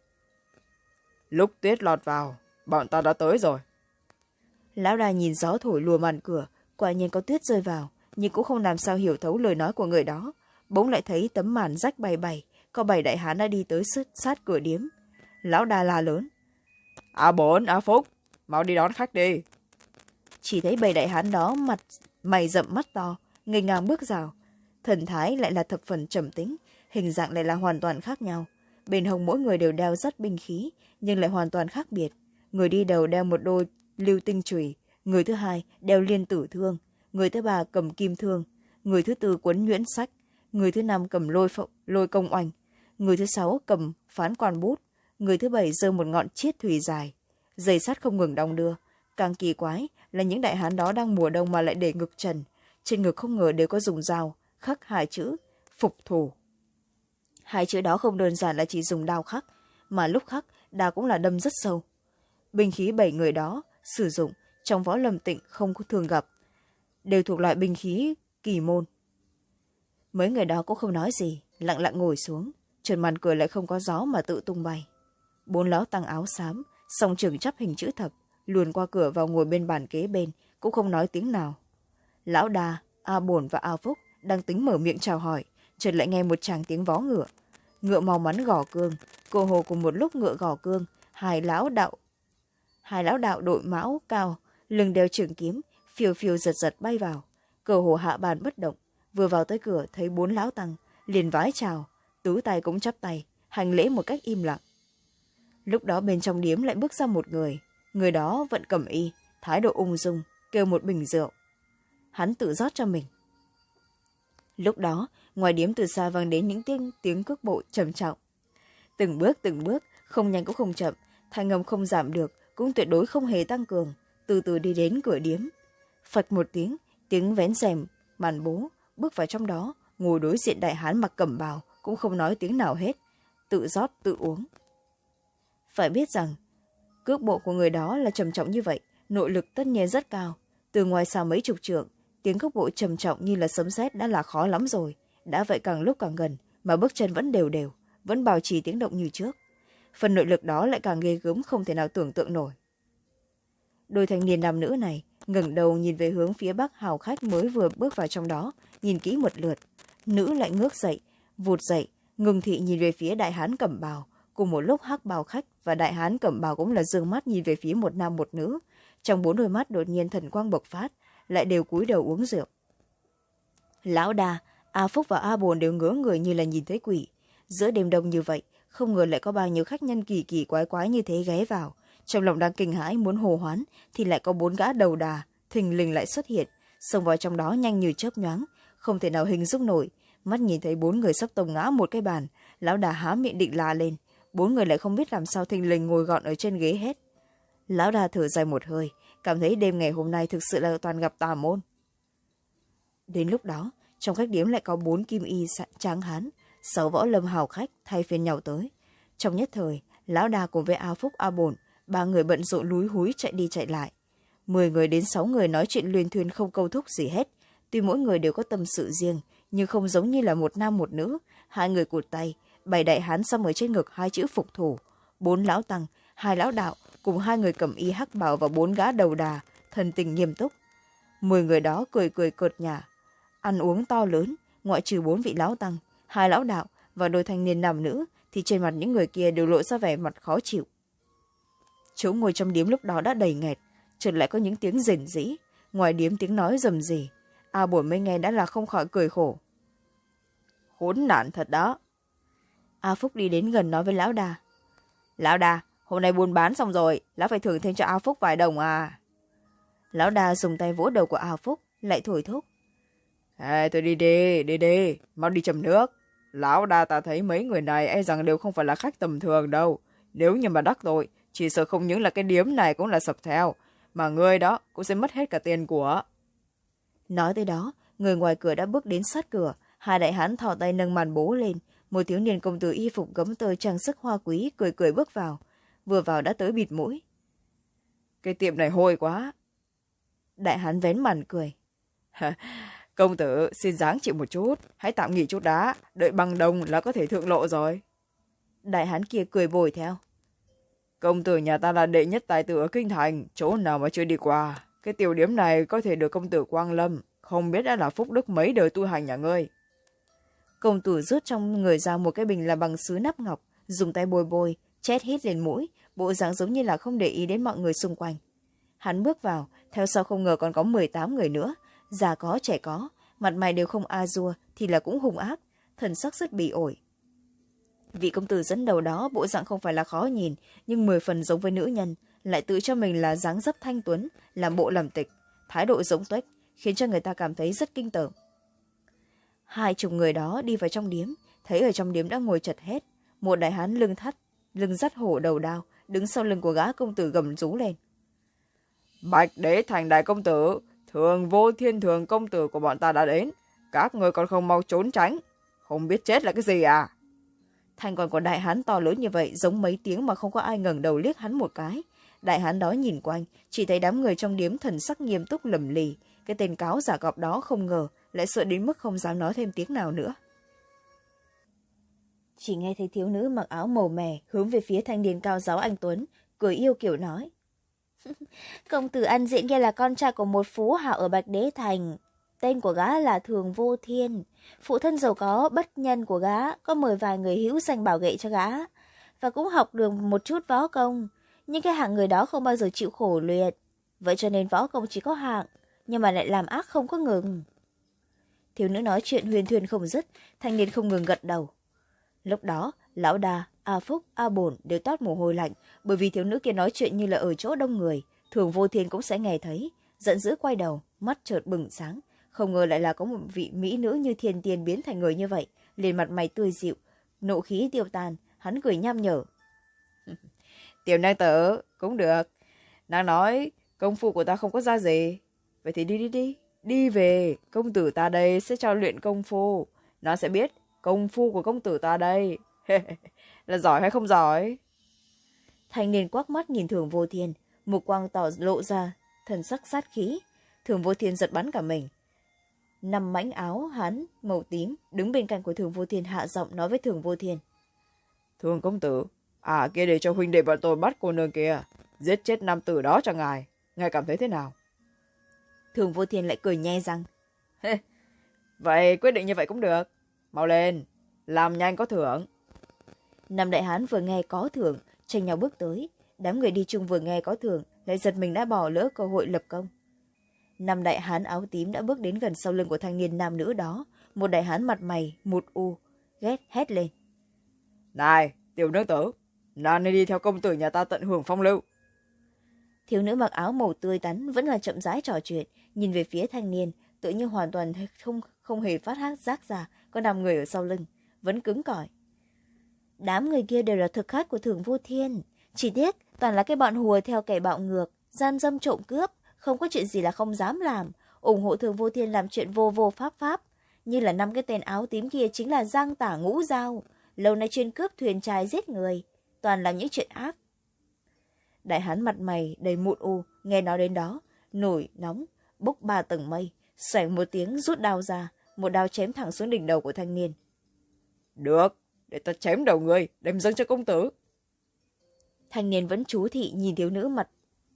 Lúc tuyết lọt vào bọn ta đã tới rồi. Lão đa nhìn gió thổi lùa màn cửa quả nhiên có tuyết rơi vào nhưng cũng không làm sao hiểu thấu lời nói của người đó. Bỗng lại thấy tấm màn rách bày bày có bảy đại hán đã đi tới sát cửa điếm. Lão đa la lớn. A bốn a phúc mau đi đón khách đi. Chỉ thấy bảy đại hán đó mặt mày rậm mắt to ngây ngang bước rào. Thần thái lại là thập phần trầm tính hình dạng lại là hoàn toàn khác nhau. Bên hông mỗi người đều đeo rất binh khí nhưng lại hoàn toàn khác biệt. Người đi đầu đeo một đôi lưu tinh chùy người thứ hai đeo liên tử thương người thứ ba cầm kim thương. Người thứ tư quấn nhuyễn sách. Người thứ năm cầm lôi phộng, lôi công oanh. Người thứ sáu cầm phán quan bút. Người thứ bảy giơ một ngọn chiết thủy dài. Dây sắt không ngừng đong đưa. Càng kỳ quái là những đại hán đó đang mùa đông mà lại để ngực trần. Trên ngực không ngờ đều có dùng dao khắc hai chữ phục thủ hai chữ đó không đơn giản là chỉ dùng đao khắc mà lúc khắc đao cũng là đâm rất sâu. Binh khí bảy người đó sử dụng trong võ lâm tịnh không thường gặp đều thuộc loại binh khí, kỳ môn. Mấy người đó cũng không nói gì, lặng lặng ngồi xuống. Trần màn cười lại không có gió mà tự tung bay. Bốn lão tăng áo xám, song trường chắp hình chữ thập, luồn qua cửa vào ngồi bên bàn kế bên, cũng không nói tiếng nào. Lão đà, a bổn và a phúc đang tính mở miệng chào hỏi, chợt lại nghe một tràng tiếng vó ngựa. Ngựa mau mắn gò cương cô hồ cùng một lúc ngựa gò cương, hai lão đạo, hai lão đạo đội mão cao, lưng đeo trường kiếm phiêu phiêu giật giật bay vào. Cửa hồ hạ bàn bất động. Vừa vào tới cửa, thấy bốn lão tăng, liền vái chào. Tú tay cũng chắp tay, hành lễ một cách im lặng. Lúc đó bên trong điếm lại bước ra một người. Người đó vẫn cầm y, thái độ ung dung, kêu một bình rượu. Hắn tự rót cho mình. Lúc đó, ngoài điếm từ xa vang đến những tiếng tiếng cước bộ trầm trọng. Từng bước từng bước, không nhanh cũng không chậm, thanh ngầm không giảm được, cũng tuyệt đối không hề tăng cường, từ từ đi đến cửa điếm phật một tiếng tiếng vén rèm, màn bố, bước vào trong đó, ngồi đối diện đại hán mặc cẩm bào, cũng không nói tiếng nào hết, tự rót, tự uống. Phải biết rằng, cước bộ của người đó là trầm trọng như vậy, nội lực tất nhiên rất cao. Từ ngoài xa mấy chục trượng, tiếng cước bộ trầm trọng như là sấm sét đã là khó lắm rồi. Đã vậy càng lúc càng gần, mà bước chân vẫn đều đều, vẫn bảo trì tiếng động như trước. Phần nội lực đó lại càng ghê gớm không thể nào tưởng tượng nổi. Đôi thanh niên nam nữ này ngẩng đầu nhìn về hướng phía bắc, hào khách mới vừa bước vào trong đó, nhìn kỹ một lượt. Nữ lại ngước dậy, vụt dậy, ngừng thị nhìn về phía đại hán cẩm bào. Cùng một lúc hắc bào khách và đại hán cẩm bào cũng là d ư ơ n g mắt nhìn về phía một nam một nữ. Trong bốn đôi mắt đột nhiên thần quang bộc phát, lại đều cúi đầu uống rượu. Lão đà, a phúc và a bồn đều ngứa người như là nhìn thấy quỷ. Giữa đêm đông như vậy, không ngờ lại có bao nhiêu khách nhân kỳ kỳ quái quái như thế ghé vào trong lòng đang kinh hãi muốn hồ hoán, thì lại có bốn gã đầu đà, thình lình lại xuất hiện. Xông vào trong đó nhanh như chớp nhoáng, không thể nào hình dung nổi. Mắt nhìn thấy bốn người sắp tông ngã một cái bàn, lão đà há miệng định la lên. Bốn người lại không biết làm sao thình lình ngồi gọn ở trên ghế hết. Lão đà thở dài một hơi, cảm thấy đêm ngày hôm nay thực sự là toàn gặp tà môn. Đến lúc đó, trong khách điếm lại có bốn kim y tráng hán, sáu võ lâm hào khách thay phiên nhau tới. Trong nhất thời, lão đà cùng với a phúc, a bổn ba người bận rộn lúi húi chạy đi chạy lại. Mười người đến sáu người nói chuyện luyên thuyên không câu thúc gì hết. Tuy mỗi người đều có tâm sự riêng, nhưng không giống như là một nam một nữ. Hai người cụt tay bảy đại hán xăm ở trên ngực hai chữ phục thủ bốn lão tăng, hai lão đạo, cùng hai người cầm y hắc bảo và bốn gã đầu đà, thần tình nghiêm túc. Mười người đó cười cười cợt nhả. Ăn uống to lớn, ngoại trừ bốn vị lão tăng, hai lão đạo và đôi thanh niên nam nữ, thì trên mặt những người kia đều lộ ra vẻ mặt khó chịu chỗ ngồi trong điếm lúc đó đã đầy nghẹt chợt lại có những tiếng rền rĩ. Ngoài điếm tiếng nói rầm rì a bổn mới nghe đã là không khỏi cười khổ. Khốn nạn thật đó. A phúc đi đến gần nói với lão đà lão đà hôm nay buôn bán xong rồi lão phải thưởng thêm cho a phúc vài đồng à. Lão đà dùng tay vỗ đầu của a phúc lại thổi thúc. Ê, tôi đi đi đi đi mau đi chầm nước. Lão đa ta thấy mấy người này e rằng đều không phải là khách tầm thường đâu. Nếu như mà đắc tội chỉ sợ không những là cái điếm này cũng là sập theo. Mà người đó cũng sẽ mất hết cả tiền của. Nói tới đó người ngoài cửa đã bước đến sát cửa. Hai đại hán thò tay nâng màn bố lên. Một thiếu niên công tử y phục gấm tơ trang sức hoa quý cười cười bước vào. Vừa vào đã tới bịt mũi. Cái tiệm này hôi quá. Đại hán vén màn cười. Công tử xin dáng chịu một chút. Hãy tạm nghỉ chút đã. Đợi bằng đồng là có thể thượng lộ rồi. Đại hán kia cười bồi theo công tử nhà ta là đệ nhất tài tử ở kinh thành, chỗ nào mà chưa đi qua. Cái tiểu điểm này có thể được công tử quang lâm, không biết đã là phúc đức mấy đời tu hành nhà ngươi. Công tử rút trong người ra một cái bình là bằng sứ nắp ngọc, dùng tay bôi bôi chét hít lên mũi, bộ dáng giống như là không để ý đến mọi người xung quanh. Hắn bước vào, theo sau không ngờ còn có mười tám người nữa, già có, trẻ có, mặt mày đều không a dua thì là cũng hung ác, thần sắc rất bỉ ổi vị công tử dẫn đầu đó, bộ dạng không phải là khó nhìn, nhưng mười phần giống với nữ nhân, lại tự cho mình là dáng dấp thanh tuấn, làm bộ làm tịch, thái độ giống tuếch, khiến cho người ta cảm thấy rất kinh tởm. Hai chục người đó đi vào trong điếm, thấy ở trong điếm đã ngồi chật hết, một đại hán lưng thắt, lưng dắt hổ đầu đao, đứng sau lưng của gã công tử gầm rú lên. Bạch đế thành đại công tử, thường vô thiên thường công tử của bọn ta đã đến, các người còn không mau trốn tránh. Không biết chết là cái gì à? Thành còn của đại hán to lớn như vậy, giống mấy tiếng mà không có ai ngẩng đầu liếc hắn một cái. Đại hán đó nhìn quanh, chỉ thấy đám người trong điếm thần sắc nghiêm túc lầm lì. Cái tên cáo giả cọp đó không ngờ, lại sợ đến mức không dám nói thêm tiếng nào nữa. Chỉ nghe thấy thiếu nữ mặc áo màu mè hướng về phía thanh niên cao giáo anh tuấn, cười yêu kiểu nói. Công tử ăn diện kia là con trai của một phú hào ở bạch đế thành tên của gã là thường vô thiên. Phụ thân giàu có, bất nhân của gã, có mời vài người hữu danh bảo vệ cho gã. Và cũng học được một chút võ công. Nhưng cái hạng người đó không bao giờ chịu khổ luyện. Vậy cho nên võ công chỉ có hạng, nhưng mà lại làm ác không có ngừng. Thiếu nữ nói chuyện huyền thuyền không dứt, thanh niên không ngừng gật đầu. Lúc đó, lão đà, a phúc, a bổn đều toát mồ hôi lạnh, bởi vì thiếu nữ kia nói chuyện như là ở chỗ đông người. Thường vô thiên cũng sẽ nghe thấy, giận dữ quay đầu, mắt chợt bừng sáng không ngờ lại là có một vị mỹ nữ như thiên tiên biến thành người như vậy. Liền mặt mày tươi dịu nộ khí tiêu tan hắn cười nham nhở. Tiểu nang tử cũng được. Nàng nói công phu của ta không có ra gì. Vậy thì đi đi đi. Đi về công tử ta đây sẽ cho luyện công phu. Nó sẽ biết công phu của công tử ta đây. Là giỏi hay không giỏi? Thanh niên quắc mắt nhìn thường vô thiên. Mục quang tỏ lộ ra thần sắc sát khí. Thường vô thiên giật bắn cả mình năm mãnh áo hắn màu tím đứng bên cạnh của thường vô thiên hạ giọng nói với thường vô thiên. Thường công tử à kia để cho huynh đệ bọn tôi bắt cô nương kia. Giết chết nam tử đó cho ngài ngài cảm thấy thế nào? Thường vô thiên lại cười nhe răng. Vậy quyết định như vậy cũng được. Mau lên làm nhanh có thưởng. Năm đại hán vừa nghe có thưởng tranh nhau bước tới. Đám người đi chung vừa nghe có thưởng lại giật mình đã bỏ lỡ cơ hội lập công năm đại hán áo tím đã bước đến gần sau lưng của thanh niên nam nữ đó. Một đại hán mặt mày một u ghét hét lên. Này tiểu nữ tử nàng nên đi theo công tử nhà ta tận hưởng phong lưu. Thiếu nữ mặc áo màu tươi tắn vẫn là chậm rãi trò chuyện nhìn về phía thanh niên tự như hoàn toàn không không hề phát hát rác ra có nằm người ở sau lưng vẫn cứng cỏi. Đám người kia đều là thực khách của thường vô thiên. Chỉ tiếc toàn là cái bọn hùa theo kẻ bạo ngược gian dâm trộm cướp không có chuyện gì là không dám làm. Ủng hộ thường vô thiên làm chuyện vô vô pháp pháp. Như là năm cái tên áo tím kia chính là giang tả ngũ giao. Lâu nay chuyên cướp thuyền trai giết người. Toàn làm những chuyện ác. Đại hán mặt mày đầy mụn u nghe nói đến đó nổi nóng bốc ba tầng mây xoảnh một tiếng rút đao ra một đao chém thẳng xuống đỉnh đầu của thanh niên. Được để ta chém đầu người đem dâng cho công tử. Thanh niên vẫn chú thị nhìn thiếu nữ mặt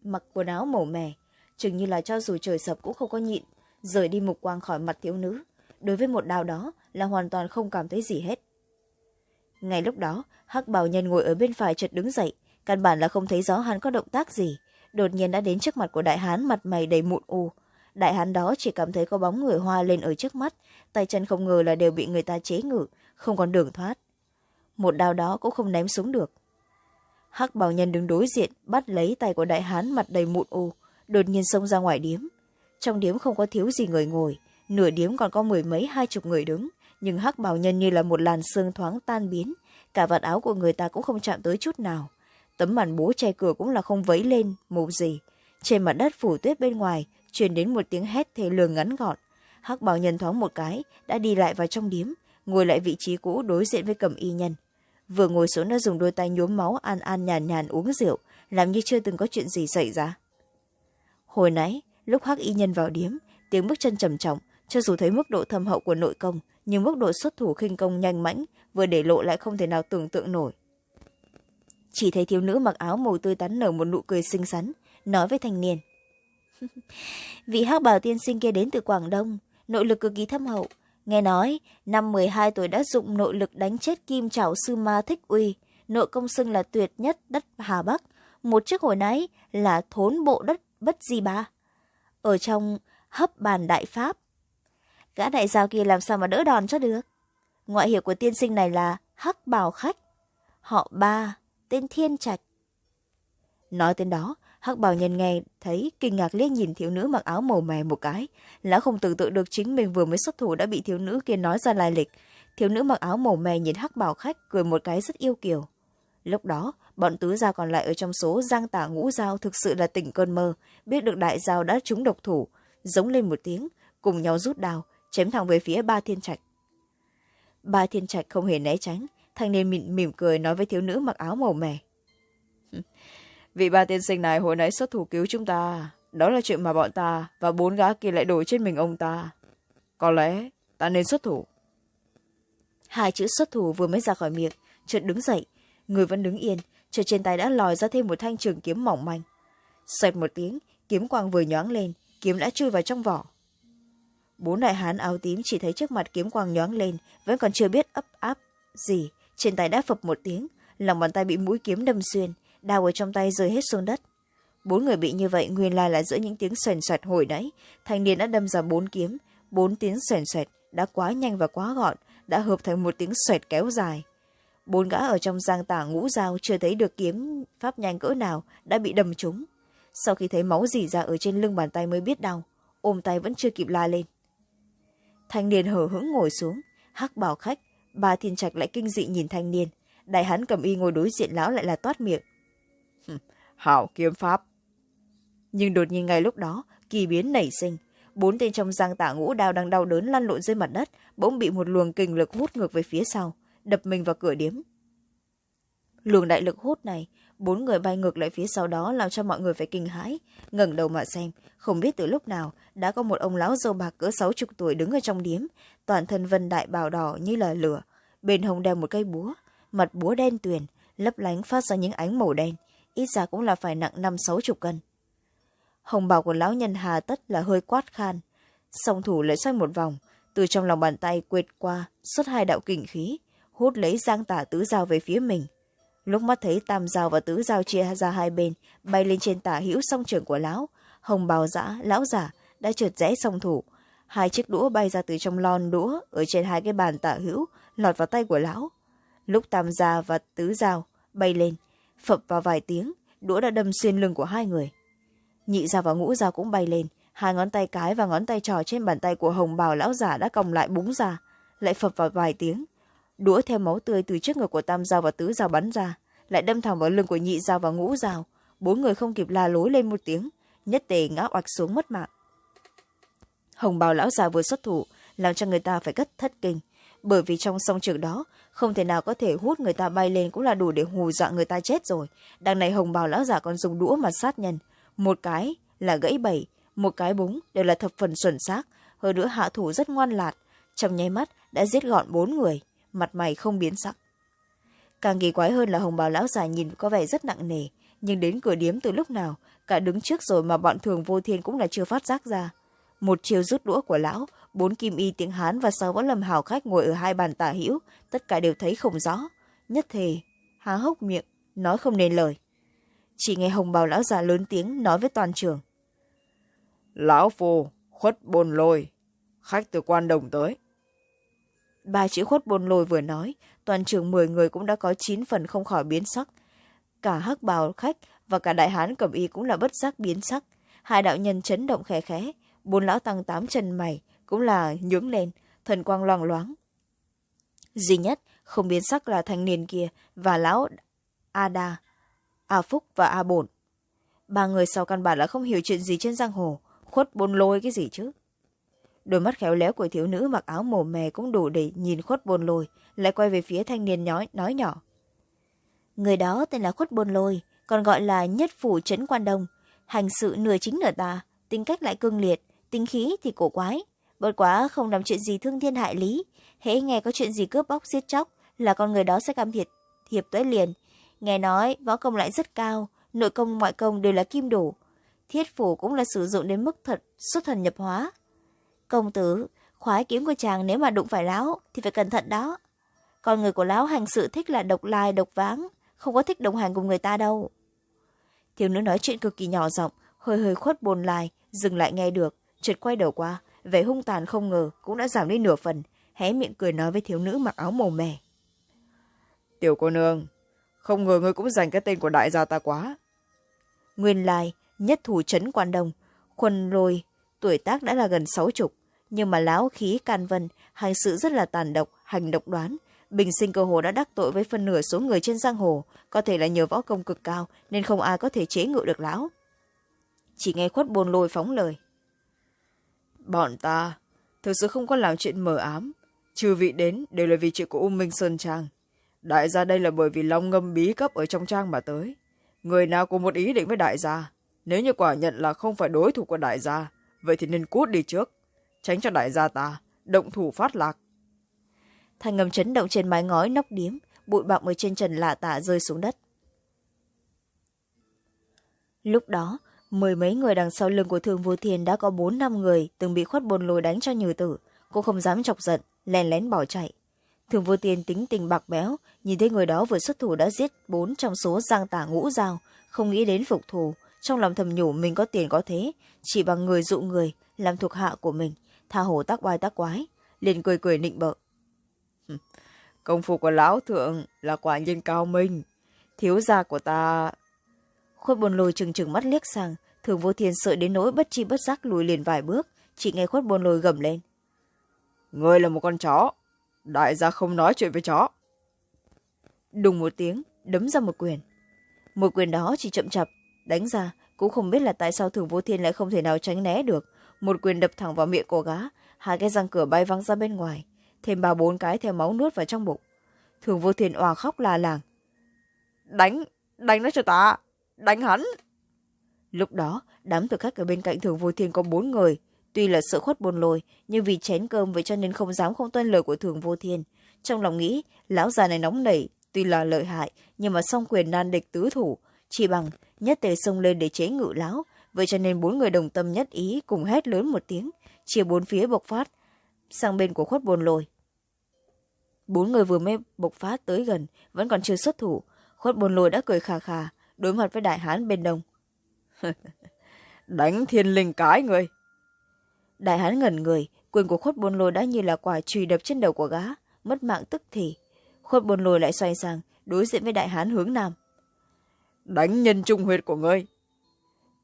mặc quần áo màu mè chừng như là cho dù trời sập cũng không có nhịn. Rời đi mục quang khỏi mặt thiếu nữ. Đối với một đao đó là hoàn toàn không cảm thấy gì hết. Ngay lúc đó, hắc bảo nhân ngồi ở bên phải chợt đứng dậy. Căn bản là không thấy rõ hắn có động tác gì. Đột nhiên đã đến trước mặt của đại hán, mặt mày đầy mụn u. Đại hán đó chỉ cảm thấy có bóng người hoa lên ở trước mắt. Tay chân không ngờ là đều bị người ta chế ngự, không còn đường thoát. Một đao đó cũng không ném xuống được. Hắc bảo nhân đứng đối diện, bắt lấy tay của đại hán mặt đầy mụn u đột nhiên xông ra ngoài điếm. Trong điếm không có thiếu gì người ngồi, nửa điếm còn có mười mấy, hai chục người đứng. Nhưng hắc bảo nhân như là một làn sương thoáng tan biến, cả vạt áo của người ta cũng không chạm tới chút nào. Tấm màn bố che cửa cũng là không vấy lên, mù gì trên mặt đất phủ tuyết bên ngoài, truyền đến một tiếng hét thê lương ngắn gọn. Hắc bảo nhân thoáng một cái, đã đi lại vào trong điếm, ngồi lại vị trí cũ đối diện với cẩm y nhân. Vừa ngồi xuống đã dùng đôi tay nhuốm máu an an nhàn nhàn uống rượu, làm như chưa từng có chuyện gì xảy ra hồi nãy, lúc hắc y nhân vào điếm, tiếng bước chân trầm trọng, cho dù thấy mức độ thâm hậu của nội công, nhưng mức độ xuất thủ khinh công nhanh mãnh, vừa để lộ lại không thể nào tưởng tượng nổi. Chỉ thấy thiếu nữ mặc áo màu tươi tắn nở một nụ cười xinh xắn, nói với thanh niên. Vị hắc bảo tiên sinh kia đến từ quảng đông, nội lực cực kỳ thâm hậu. Nghe nói, năm mười hai tuổi đã dụng nội lực đánh chết kim trảo sư ma thích uy, nội công xưng là tuyệt nhất đất hà bắc. Một chiếc hồi nãy là thốn bộ đất bất di ba ở trong hấp bàn đại pháp, gã đại giao kia làm sao mà đỡ đòn cho được? Ngoại hiệu của tiên sinh này là hắc bảo khách. Họ ba, tên thiên trạch. Nói tên đó, hắc bảo nhân nghe thấy kinh ngạc liếc nhìn thiếu nữ mặc áo màu mè một cái lão không tưởng tượng được chính mình vừa mới xuất thủ đã bị thiếu nữ kia nói ra lai lịch. Thiếu nữ mặc áo màu mè nhìn hắc bảo khách cười một cái rất yêu kiều. Lúc đó bọn tứ gia còn lại ở trong số giang tả ngũ giao thực sự là tỉnh cơn mơ biết được đại giao đã trúng độc thủ giống lên một tiếng cùng nhau rút đao chém thẳng về phía ba thiên trạch. Ba thiên trạch không hề né tránh thanh niên mỉm, mỉm cười nói với thiếu nữ mặc áo màu mè. Vị ba tiên sinh này hồi nãy xuất thủ cứu chúng ta đó là chuyện mà bọn ta và bốn gã kia lại đổi trên mình ông ta. Có lẽ ta nên xuất thủ. Hai chữ xuất thủ vừa mới ra khỏi miệng chợt đứng dậy người vẫn đứng yên chợt trên tay đã lòi ra thêm một thanh trường kiếm mỏng manh. Xoẹt một tiếng, kiếm quang vừa nhoáng lên, kiếm đã chui vào trong vỏ. Bốn đại hán áo tím chỉ thấy trước mặt kiếm quang nhoáng lên, vẫn còn chưa biết ấp áp gì. Trên tay đã phập một tiếng, lòng bàn tay bị mũi kiếm đâm xuyên đao ở trong tay rơi hết xuống đất. Bốn người bị như vậy nguyên lai là giữa những tiếng xoèn xoẹt hồi nãy. Thanh niên đã đâm ra bốn kiếm, bốn tiếng xoèn xoẹt đã quá nhanh và quá gọn, đã hợp thành một tiếng xoẹt kéo dài bốn gã ở trong giang tả ngũ dao chưa thấy được kiếm pháp nhanh cỡ nào, đã bị đâm trúng. Sau khi thấy máu dỉ ra ở trên lưng bàn tay mới biết đau, ôm tay vẫn chưa kịp la lên. Thanh niên hở hững ngồi xuống, hắc bảo khách, bà thiên trạch lại kinh dị nhìn thanh niên. Đại hán cầm y ngồi đối diện lão lại là toát miệng. Hảo kiếm pháp. Nhưng đột nhiên ngay lúc đó, kỳ biến nảy sinh. Bốn tên trong giang tả ngũ đao đang đau đớn lăn lộn dưới mặt đất, bỗng bị một luồng kình lực hút ngược về phía sau đập mình vào cửa điếm. Luồng đại lực hút này, bốn người bay ngược lại phía sau đó làm cho mọi người phải kinh hãi, ngẩng đầu mà xem, không biết từ lúc nào đã có một ông lão dâu bạc cỡ sáu chục tuổi đứng ở trong điếm, toàn thân vân đại bào đỏ như là lửa, bên hông đeo một cây búa, mặt búa đen tuyền, lấp lánh phát ra những ánh màu đen, ít ra cũng là phải nặng năm sáu chục cân. Hồng bào của lão nhân hà tất là hơi quát khan, song thủ lại xoay một vòng, từ trong lòng bàn tay quệt qua, xuất hai đạo kình khí hút lấy giang tả tứ dao về phía mình. Lúc mắt thấy tam dao và tứ dao chia ra hai bên, bay lên trên tả hữu song trường của lão, hồng bào giã lão giả đã trượt rẽ song thủ. Hai chiếc đũa bay ra từ trong lon đũa ở trên hai cái bàn tả hữu, lọt vào tay của lão. Lúc tam gia và tứ dao bay lên, phập vào vài tiếng, đũa đã đâm xuyên lưng của hai người. Nhị dao và ngũ dao cũng bay lên, hai ngón tay cái và ngón tay trò trên bàn tay của hồng bào lão giả đã còng lại búng ra, lại phập vào vài tiếng đũa theo máu tươi từ trước ngực của tam dao và tứ dao bắn ra, lại đâm thẳng vào lưng của nhị dao và ngũ dao bốn người không kịp la lối lên một tiếng, nhất tề ngã oạch xuống mất mạng. Hồng bào lão già vừa xuất thủ, làm cho người ta phải cất thất kinh. Bởi vì trong song trường đó, không thể nào có thể hút người ta bay lên cũng là đủ để hù dọa người ta chết rồi. Đằng này hồng bào lão già còn dùng đũa mà sát nhân. Một cái là gãy bảy một cái búng đều là thập phần chuẩn xác. Hơn nữa hạ thủ rất ngoan lạt, trong nháy mắt đã giết gọn bốn người mặt mày không biến sắc. Càng kỳ quái hơn là hồng bào lão già nhìn có vẻ rất nặng nề, nhưng đến cửa điếm từ lúc nào, cả đứng trước rồi mà bọn thường vô thiên cũng là chưa phát giác ra. Một chiều rút đũa của lão, bốn kim y tiếng hán và sáu võ lâm hào khách ngồi ở hai bàn tả hữu, tất cả đều thấy không rõ. Nhất thề, há hốc miệng, nói không nên lời. Chỉ nghe hồng bào lão già lớn tiếng nói với toàn trường. Lão phù khuất bồn lôi, khách từ quan đồng tới ba chữ khuất bồn lôi vừa nói, toàn trường mười người cũng đã có chín phần không khỏi biến sắc. Cả hắc bào khách và cả đại hán cẩm y cũng là bất giác biến sắc. Hai đạo nhân chấn động khẽ khẽ, bốn lão tăng tám chân mày cũng là nhướng lên, thần quang loang loáng. Duy nhất không biến sắc là thanh niên kia và lão a đa a phúc và a bổn. Ba người sau căn bản là không hiểu chuyện gì trên giang hồ. Khuất bôn lôi cái gì chứ? Đôi mắt khéo léo của thiếu nữ mặc áo mồm mè cũng đủ để nhìn khuất bôn lôi lại quay về phía thanh niên nói, nói nhỏ. Người đó tên là khuất bôn lôi còn gọi là nhất phủ trấn quan đông. Hành sự nửa chính nửa tà tính cách lại cương liệt tính khí thì cổ quái. Bất quá không làm chuyện gì thương thiên hại lý hễ nghe có chuyện gì cướp bóc giết chóc là con người đó sẽ cam thiệt hiệp tới liền. Nghe nói võ công lại rất cao nội công ngoại công đều là kim đủ. Thiết phủ cũng là sử dụng đến mức thật xuất thần nhập hóa công tử. Khoái kiếm của chàng nếu mà đụng phải lão thì phải cẩn thận đó. Con người của lão hành sự thích là độc lai độc váng không có thích đồng hành cùng người ta đâu. Thiếu nữ nói chuyện cực kỳ nhỏ giọng hơi hơi khuất bồn lại dừng lại nghe được. Chợt quay đầu qua vẻ hung tàn không ngờ cũng đã giảm đi nửa phần hé miệng cười nói với thiếu nữ mặc áo màu mè. Tiểu cô nương không ngờ ngươi cũng dành cái tên của đại gia ta quá. Nguyên lai nhất thủ trấn quan đông khuân lôi tuổi tác đã là gần sáu chục nhưng mà lão khí can vân, hành sự rất là tàn độc, hành độc đoán. Bình sinh cơ hồ đã đắc tội với phân nửa số người trên giang hồ, có thể là nhờ võ công cực cao nên không ai có thể chế ngự được lão. Chỉ nghe khuất bồn lôi phóng lời. Bọn ta, thực sự không có làm chuyện mờ ám. Trừ vị đến đều là vì chuyện của u minh sơn trang. Đại gia đây là bởi vì long ngâm bí cấp ở trong trang mà tới. Người nào có một ý định với đại gia? Nếu như quả nhận là không phải đối thủ của đại gia, vậy thì nên cút đi trước tránh cho đại gia ta, động thủ phát lạc. Thành ngầm chấn động trên mái ngói nóc điếm, bụi bặm ở trên trần lạ tả rơi xuống đất. Lúc đó, mười mấy người đằng sau lưng của thương vô thiên đã có bốn năm người từng bị khuất bồn lồi đánh cho nhừ tử. Cô không dám chọc giận len lén bỏ chạy. Thường vô thiên tính tình bạc béo, nhìn thấy người đó vừa xuất thủ đã giết bốn trong số giang tả ngũ dao không nghĩ đến phục thù. Trong lòng thầm nhủ mình có tiền có thế, chỉ bằng người dụ người, làm thuộc hạ của mình tha hồ tác oai tác quái, liền cười cười nịnh bợ. Công phu của lão thượng là quả nhiên cao minh. Thiếu gia của ta. Khuất bồn lồi trừng trừng mắt liếc sang, thường vô thiên sợ đến nỗi bất chi bất giác lùi liền vài bước, chỉ nghe khuất bồn lồi gầm lên. Ngươi là một con chó, đại gia không nói chuyện với chó. Đùng một tiếng, đấm ra một quyền. Một quyền đó chỉ chậm chạp, đánh ra, cũng không biết là tại sao thường vô thiên lại không thể nào tránh né được một quyền đập thẳng vào miệng cô gá. Hai cái răng cửa bay văng ra bên ngoài. Thêm ba bốn cái theo máu nuốt vào trong bụng. Thường vô thiên òa khóc la làng. Đánh đánh nó cho ta. Đánh hắn. Lúc đó, đám thực khách ở bên cạnh thường vô thiên có bốn người. Tuy là sợ khuất buồn lồi nhưng vì chén cơm vậy cho nên không dám không tuân lời của thường vô thiên trong lòng nghĩ, lão già này nóng nảy, tuy là lợi hại, nhưng mà song quyền nan địch tứ thủ. Chỉ bằng nhất tề xông lên để chế ngự lão vậy cho nên bốn người đồng tâm nhất ý cùng hét lớn một tiếng chia bốn phía bộc phát sang bên của khuất bồn lồi. Bốn người vừa mới bộc phát tới gần vẫn còn chưa xuất thủ. Khuất bồn lôi đã cười khà khà đối mặt với đại hán bên đông. Đánh thiên linh cái người. Đại hán ngẩn người quyền của khuất bồn lôi đã như là quả chùy đập trên đầu của gã mất mạng tức thì. Khuất bồn lôi lại xoay sang đối diện với đại hán hướng nam. Đánh nhân trung huyệt của ngươi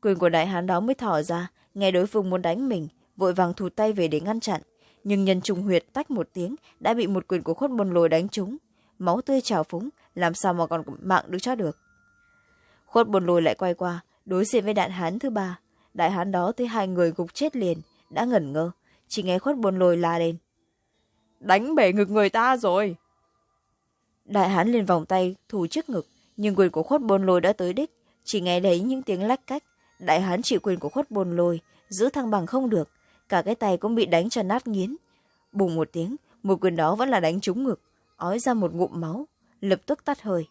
quyền của đại hán đó mới thỏ ra nghe đối phương muốn đánh mình vội vàng thụt tay về để ngăn chặn. Nhưng nhân trung huyệt tách một tiếng đã bị một quyền của khuất bồn lôi đánh trúng. Máu tươi trào phúng làm sao mà còn mạng được cho được? Khuất bồn lôi lại quay qua đối diện với đại hán thứ ba. Đại hán đó thấy hai người gục chết liền đã ngẩn ngơ chỉ nghe khuất bồn lôi la lên. Đánh bể ngực người ta rồi. Đại hán liền vòng tay thủ trước ngực nhưng quyền của khuất bồn lôi đã tới đích chỉ nghe thấy những tiếng lách cách đại hán chịu quyền của khuất bồn lôi giữ thăng bằng không được cả cái tay cũng bị đánh cho nát nghiến. Bùng một tiếng một quyền đó vẫn là đánh trúng ngực ói ra một ngụm máu lập tức tắt hơi.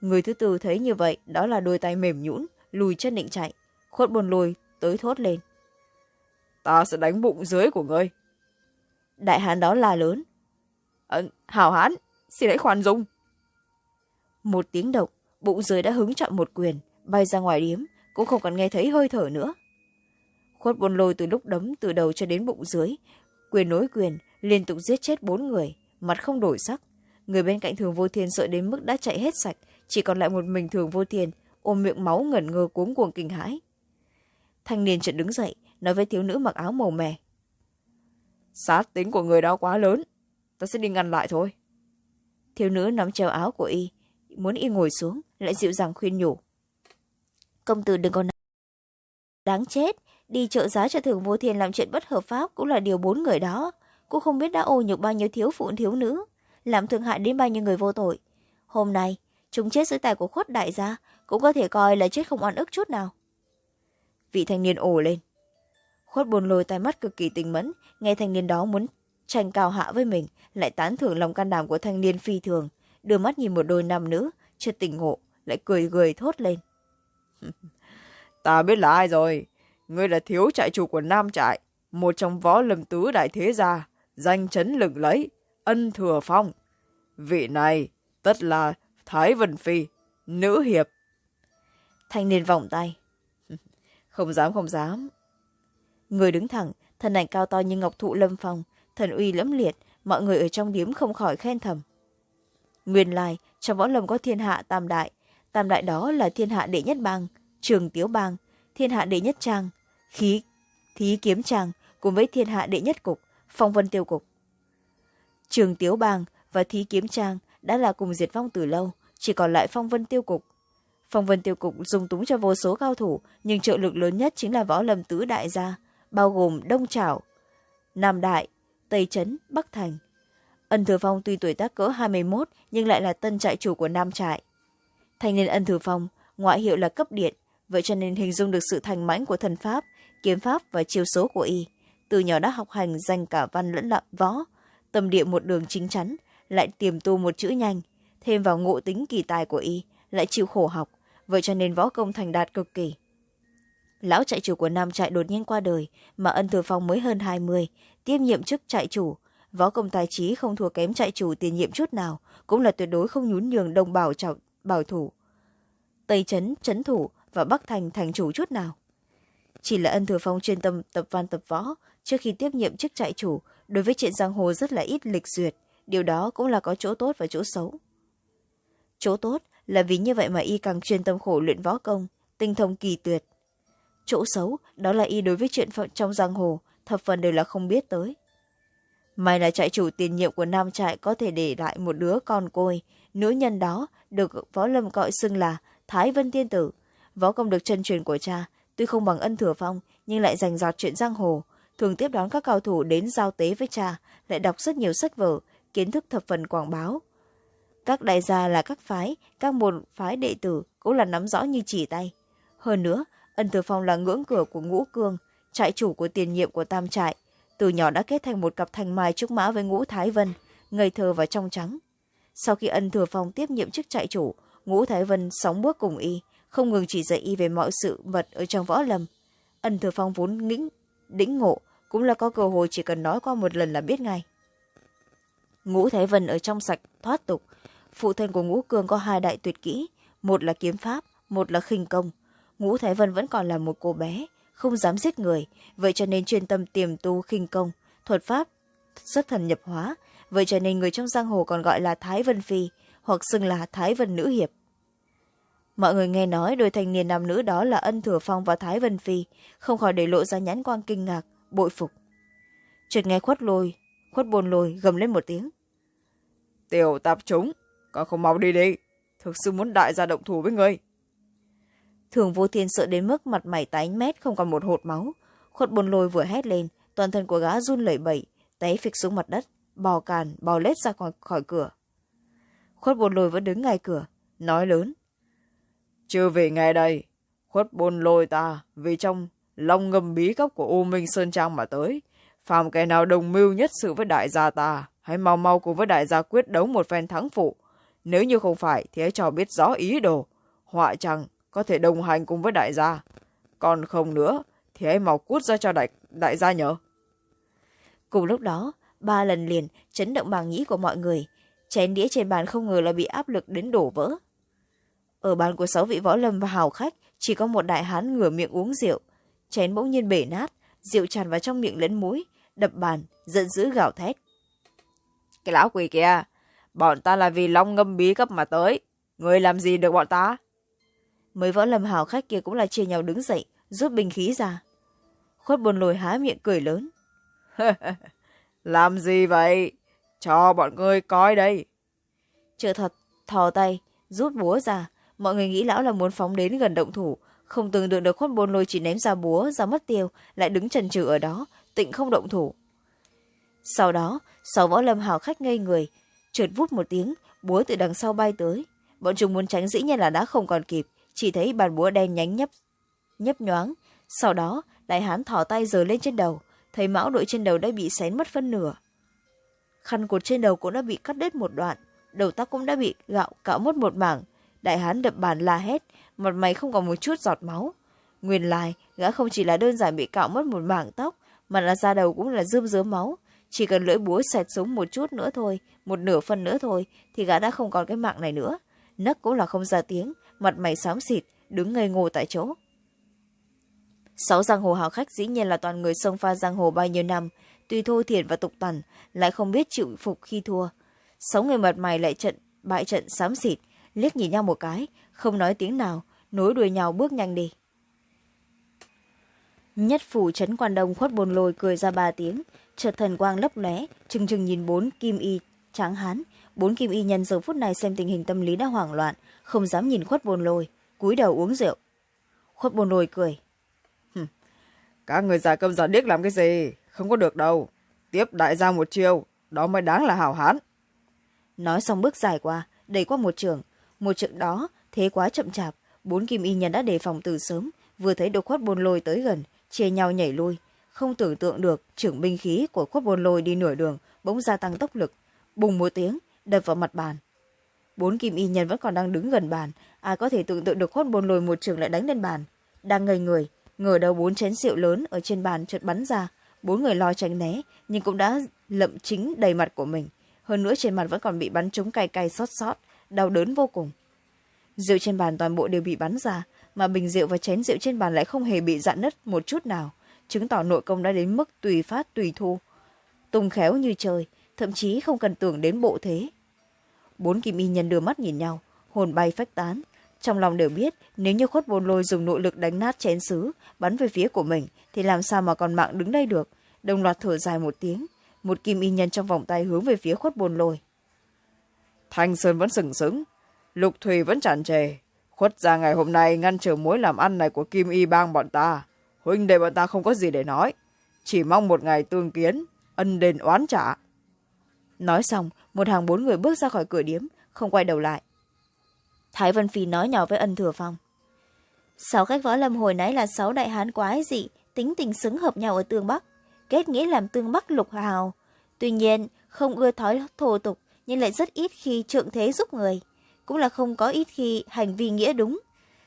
Người thứ tư thấy như vậy đó là đôi tay mềm nhũn lùi chân định chạy. Khuất bồn lôi tới thốt lên. Ta sẽ đánh bụng dưới của ngươi. Đại hán đó là lớn. À, hảo hán xin hãy khoan dung. Một tiếng động bụng dưới đã hứng chọn một quyền bay ra ngoài điếm cũng không còn nghe thấy hơi thở nữa. Khuất bồn lôi từ lúc đấm từ đầu cho đến bụng dưới, quyền nối quyền, liên tục giết chết bốn người, mặt không đổi sắc. Người bên cạnh thường vô thiên sợ đến mức đã chạy hết sạch, chỉ còn lại một mình thường vô thiên, ôm miệng máu ngẩn ngơ cuống cuồng kinh hãi. Thanh niên chợt đứng dậy, nói với thiếu nữ mặc áo màu mè. Sát tính của người đó quá lớn, ta sẽ đi ngăn lại thôi. Thiếu nữ nắm treo áo của y, muốn y ngồi xuống, lại dịu dàng khuyên nhủ công tử đừng có nói. Đáng chết, đi trợ giá cho thường vô thiên làm chuyện bất hợp pháp cũng là điều bốn người đó. Cô không biết đã ô nhục bao nhiêu thiếu phụ, thiếu nữ. Làm thương hại đến bao nhiêu người vô tội. Hôm nay, chúng chết dưới tay của khuất đại gia cũng có thể coi là chết không oan ức chút nào. Vị thanh niên ồ lên. Khuất buồn lôi tay mắt cực kỳ tình mẫn, nghe thanh niên đó muốn tranh cao hạ với mình, lại tán thưởng lòng can đảm của thanh niên phi thường. Đưa mắt nhìn một đôi nam nữ, chợt tỉnh ngộ, lại cười cười thốt lên ta biết là ai rồi. Ngươi là thiếu trại chủ của nam trại một trong võ lâm tứ đại thế gia danh chấn lừng lấy ân thừa phong. Vị này tất là thái vân phi nữ hiệp. Thanh niên vòng tay. Không dám không dám. Người đứng thẳng thân ảnh cao to như ngọc thụ lâm phong thần uy lẫm liệt mọi người ở trong điếm không khỏi khen thầm. Nguyên lai trong võ lâm có thiên hạ tam đại tam đại đó là thiên hạ đệ nhất bang trường tiếu bang thiên hạ đệ nhất trang khí, thí kiếm trang cùng với thiên hạ đệ nhất cục, phong vân tiêu cục. Trường tiếu bang và thí kiếm trang đã là cùng diệt vong từ lâu, chỉ còn lại phong vân tiêu cục. Phong vân tiêu cục dùng túng cho vô số cao thủ, nhưng trợ lực lớn nhất chính là võ lâm tứ đại gia, bao gồm đông trảo, nam đại, tây trấn, bắc thành. Ân thừa phong tuy tuổi tác cỡ hai mươi một nhưng lại là tân trại chủ của nam trại thanh niên ân thừa phong ngoại hiệu là cấp điện, vậy cho nên hình dung được sự thành mãnh của thần pháp, kiếm pháp và chiêu số của y. Từ nhỏ đã học hành danh cả văn lẫn lặng võ, tâm địa một đường chính chắn, lại tiềm tu một chữ nhanh, thêm vào ngộ tính kỳ tài của y, lại chịu khổ học, vậy cho nên võ công thành đạt cực kỳ. Lão trại chủ của nam trại đột nhiên qua đời, mà ân thừa phong mới hơn hai mươi, tiếp nhiệm chức trại chủ. Võ công tài trí không thua kém trại chủ tiền nhiệm chút nào, cũng là tuyệt đối không nhún nhường đồng bảo trọng bảo thủ. Tây trấn trấn thủ và bắc thành thành chủ chút nào. Chỉ là ân thừa phong chuyên tâm tập văn tập võ, trước khi tiếp nhiệm chức trại chủ, đối với chuyện giang hồ rất là ít lịch duyệt, điều đó cũng là có chỗ tốt và chỗ xấu. Chỗ tốt là vì như vậy mà y càng chuyên tâm khổ luyện võ công, tinh thông kỳ tuyệt. Chỗ xấu đó là y đối với chuyện trong giang hồ, thập phần đều là không biết tới. May là trại chủ tiền nhiệm của nam trại có thể để lại một đứa con côi nữ nhân đó được võ lâm gọi xưng là thái vân tiên tử. Võ công được chân truyền của cha, tuy không bằng ân thừa phong, nhưng lại dành giọt chuyện giang hồ. Thường tiếp đón các cao thủ đến giao tế với cha, lại đọc rất nhiều sách vở, kiến thức thập phần quảng báo các đại gia là các phái, các môn phái đệ tử cũng là nắm rõ như chỉ tay. Hơn nữa, ân thừa phong là ngưỡng cửa của ngũ cương, trại chủ của tiền nhiệm của tam trại. Từ nhỏ đã kết thành một cặp thanh mai trúc mã với ngũ thái vân, ngây thơ và trong trắng sau khi ân thừa phong tiếp nhiệm chức trại chủ, ngũ thái vân sóng bước cùng y, không ngừng chỉ dạy y về mọi sự vật ở trong võ lâm. Ân thừa phong vốn ngĩnh đĩnh ngộ, cũng là có cơ hội chỉ cần nói qua một lần là biết ngay. Ngũ thái vân ở trong sạch, thoát tục. Phụ thân của ngũ Cường có hai đại tuyệt kỹ, một là kiếm pháp, một là khinh công. Ngũ thái vân vẫn còn là một cô bé, không dám giết người, vậy cho nên chuyên tâm tiềm tu khinh công, thuật pháp xuất thần nhập hóa vậy cho nên người trong giang hồ còn gọi là thái vân phi hoặc xưng là thái vân nữ hiệp. Mọi người nghe nói đôi thanh niên nam nữ đó là ân thừa phong và thái vân phi không khỏi để lộ ra nhãn quang kinh ngạc bội phục. Chợt nghe khuất lôi khuất bồn lôi gầm lên một tiếng. Tiểu tạp chúng con không mau đi đi thực sự muốn đại gia động thủ với ngươi. Thường vô thiên sợ đến mức mặt mày tái mét không còn một hột máu. Khuất bồn lôi vừa hét lên toàn thân của gã run lẩy bẩy té phịch xuống mặt đất bò càn bò lết ra khỏi, khỏi cửa. Khuất bồn lôi vẫn đứng ngay cửa nói lớn. Chưa về nghe đây khuất bồn lôi ta vì trong long ngâm bí cốc của u minh sơn trang mà tới. Phàm kẻ nào đồng mưu nhất sự với đại gia ta hãy mau mau cùng với đại gia quyết đấu một phen thắng phụ. Nếu như không phải thì hãy cho biết rõ ý đồ. Họa chẳng có thể đồng hành cùng với đại gia. Còn không nữa thì hãy mau cút ra cho đại, đại gia nhớ cùng lúc đó ba lần liền chấn động màng nhĩ của mọi người. Chén đĩa trên bàn không ngờ là bị áp lực đến đổ vỡ. Ở bàn của sáu vị võ lâm và hào khách chỉ có một đại hán ngửa miệng uống rượu. Chén bỗng nhiên bể nát rượu tràn vào trong miệng lẫn mũi đập bàn giận dữ gào thét. Cái lão quỷ kia bọn ta là vì long ngâm bí cấp mà tới. Người làm gì được bọn ta? Mấy võ lâm hào khách kia cũng là chia nhau đứng dậy rút binh khí ra. Khuất buồn lồi há miệng cười lớn làm gì vậy? Cho bọn ngươi coi đây. Trợ thật thò tay, rút búa ra. Mọi người nghĩ lão là muốn phóng đến gần động thủ. Không tưởng tượng được khuất bôn lôi chỉ ném ra búa, ra mất tiêu, lại đứng trần trừ ở đó, tịnh không động thủ. Sau đó, sáu võ lâm hào khách ngây người trượt vút một tiếng, búa từ đằng sau bay tới. Bọn chúng muốn tránh dĩ nhiên là đã không còn kịp, chỉ thấy bàn búa đen nhánh nhấp nhấp nhoáng. Sau đó, đại hán thỏ tay giơ lên trên đầu thấy mão đội trên đầu đã bị xén mất phân nửa. Khăn cột trên đầu cũng đã bị cắt đứt một đoạn. Đầu tóc cũng đã bị gạo cạo mất một mảng. Đại hán đập bàn la hét, mặt mày không còn một chút giọt máu. Nguyên lai, gã không chỉ là đơn giản bị cạo mất một mảng tóc, mà là da đầu cũng là rơm rớm máu. Chỉ cần lưỡi búa xẹt xuống một chút nữa thôi, một nửa phân nữa thôi, thì gã đã không còn cái mạng này nữa. Nấc cũng là không ra tiếng, mặt mày xám xịt, đứng ngây ngô tại chỗ sáu giang hồ hào khách dĩ nhiên là toàn người sông pha giang hồ bao nhiêu năm, tuy thô thiển và tục tằn, lại không biết chịu phục khi thua. Sáu người mật mày lại trận, bại trận xám xịt, liếc nhìn nhau một cái, không nói tiếng nào, nối đuôi nhau bước nhanh đi. Nhất phủ trấn quan đông khuất bồn lồi cười ra ba tiếng, chợt thần quang lấp lóe, trừng trừng nhìn bốn kim y tráng hán. Bốn kim y nhân giờ phút này xem tình hình tâm lý đã hoảng loạn, không dám nhìn khuất bồn lồi cúi đầu uống rượu. Khuất bồn lồi cười các người giả câm giả điếc làm cái gì? Không có được đâu. Tiếp đại gia một chiêu, đó mới đáng là hảo hán. Nói xong bước dài qua, đẩy qua một trường. Một trường đó, thế quá chậm chạp, bốn kim y nhân đã đề phòng từ sớm, vừa thấy độc khuất bồn lôi tới gần, chia nhau nhảy lui. Không tưởng tượng được, trưởng binh khí của khuất bồn lôi đi nửa đường, bỗng gia tăng tốc lực. Bùng một tiếng, đập vào mặt bàn. Bốn kim y nhân vẫn còn đang đứng gần bàn. Ai có thể tưởng tượng được khuất bồn lôi một trường lại đánh lên bàn. Đang ngây người ngờ đầu bốn chén rượu lớn ở trên bàn chợt bắn ra. Bốn người lo tránh né, nhưng cũng đã lậm chính đầy mặt của mình. Hơn nữa trên mặt vẫn còn bị bắn trúng cay cay xót xót, đau đớn vô cùng. Rượu trên bàn toàn bộ đều bị bắn ra, mà bình rượu và chén rượu trên bàn lại không hề bị dạn nứt một chút nào. Chứng tỏ nội công đã đến mức tùy phát tùy thu. Tung khéo như trời thậm chí không cần tưởng đến bộ thế. Bốn kim y nhân đưa mắt nhìn nhau, hồn bay phách tán trong lòng đều biết nếu như khuất bồn lôi dùng nội lực đánh nát chén xứ bắn về phía của mình thì làm sao mà còn mạng đứng đây được? Đồng loạt thở dài một tiếng một kim y nhân trong vòng tay hướng về phía khuất bồn lôi. Thanh sơn vẫn sừng sững lục thùy vẫn tràn trề. Khuất ra ngày hôm nay ngăn trở mối làm ăn này của kim y bang bọn ta. Huynh đệ bọn ta không có gì để nói. Chỉ mong một ngày tương kiến ân đền oán trả. Nói xong một hàng bốn người bước ra khỏi cửa điếm không quay đầu lại thái vân phi nói nhỏ với ân thừa phong. Sáu khách võ lâm hồi nãy là sáu đại hán quái dị, tính tình xứng hợp nhau ở tương bắc, kết nghĩa làm tương bắc lục hào. Tuy nhiên, không ưa thói thô tục, nhưng lại rất ít khi trượng thế giúp người. Cũng là không có ít khi hành vi nghĩa đúng.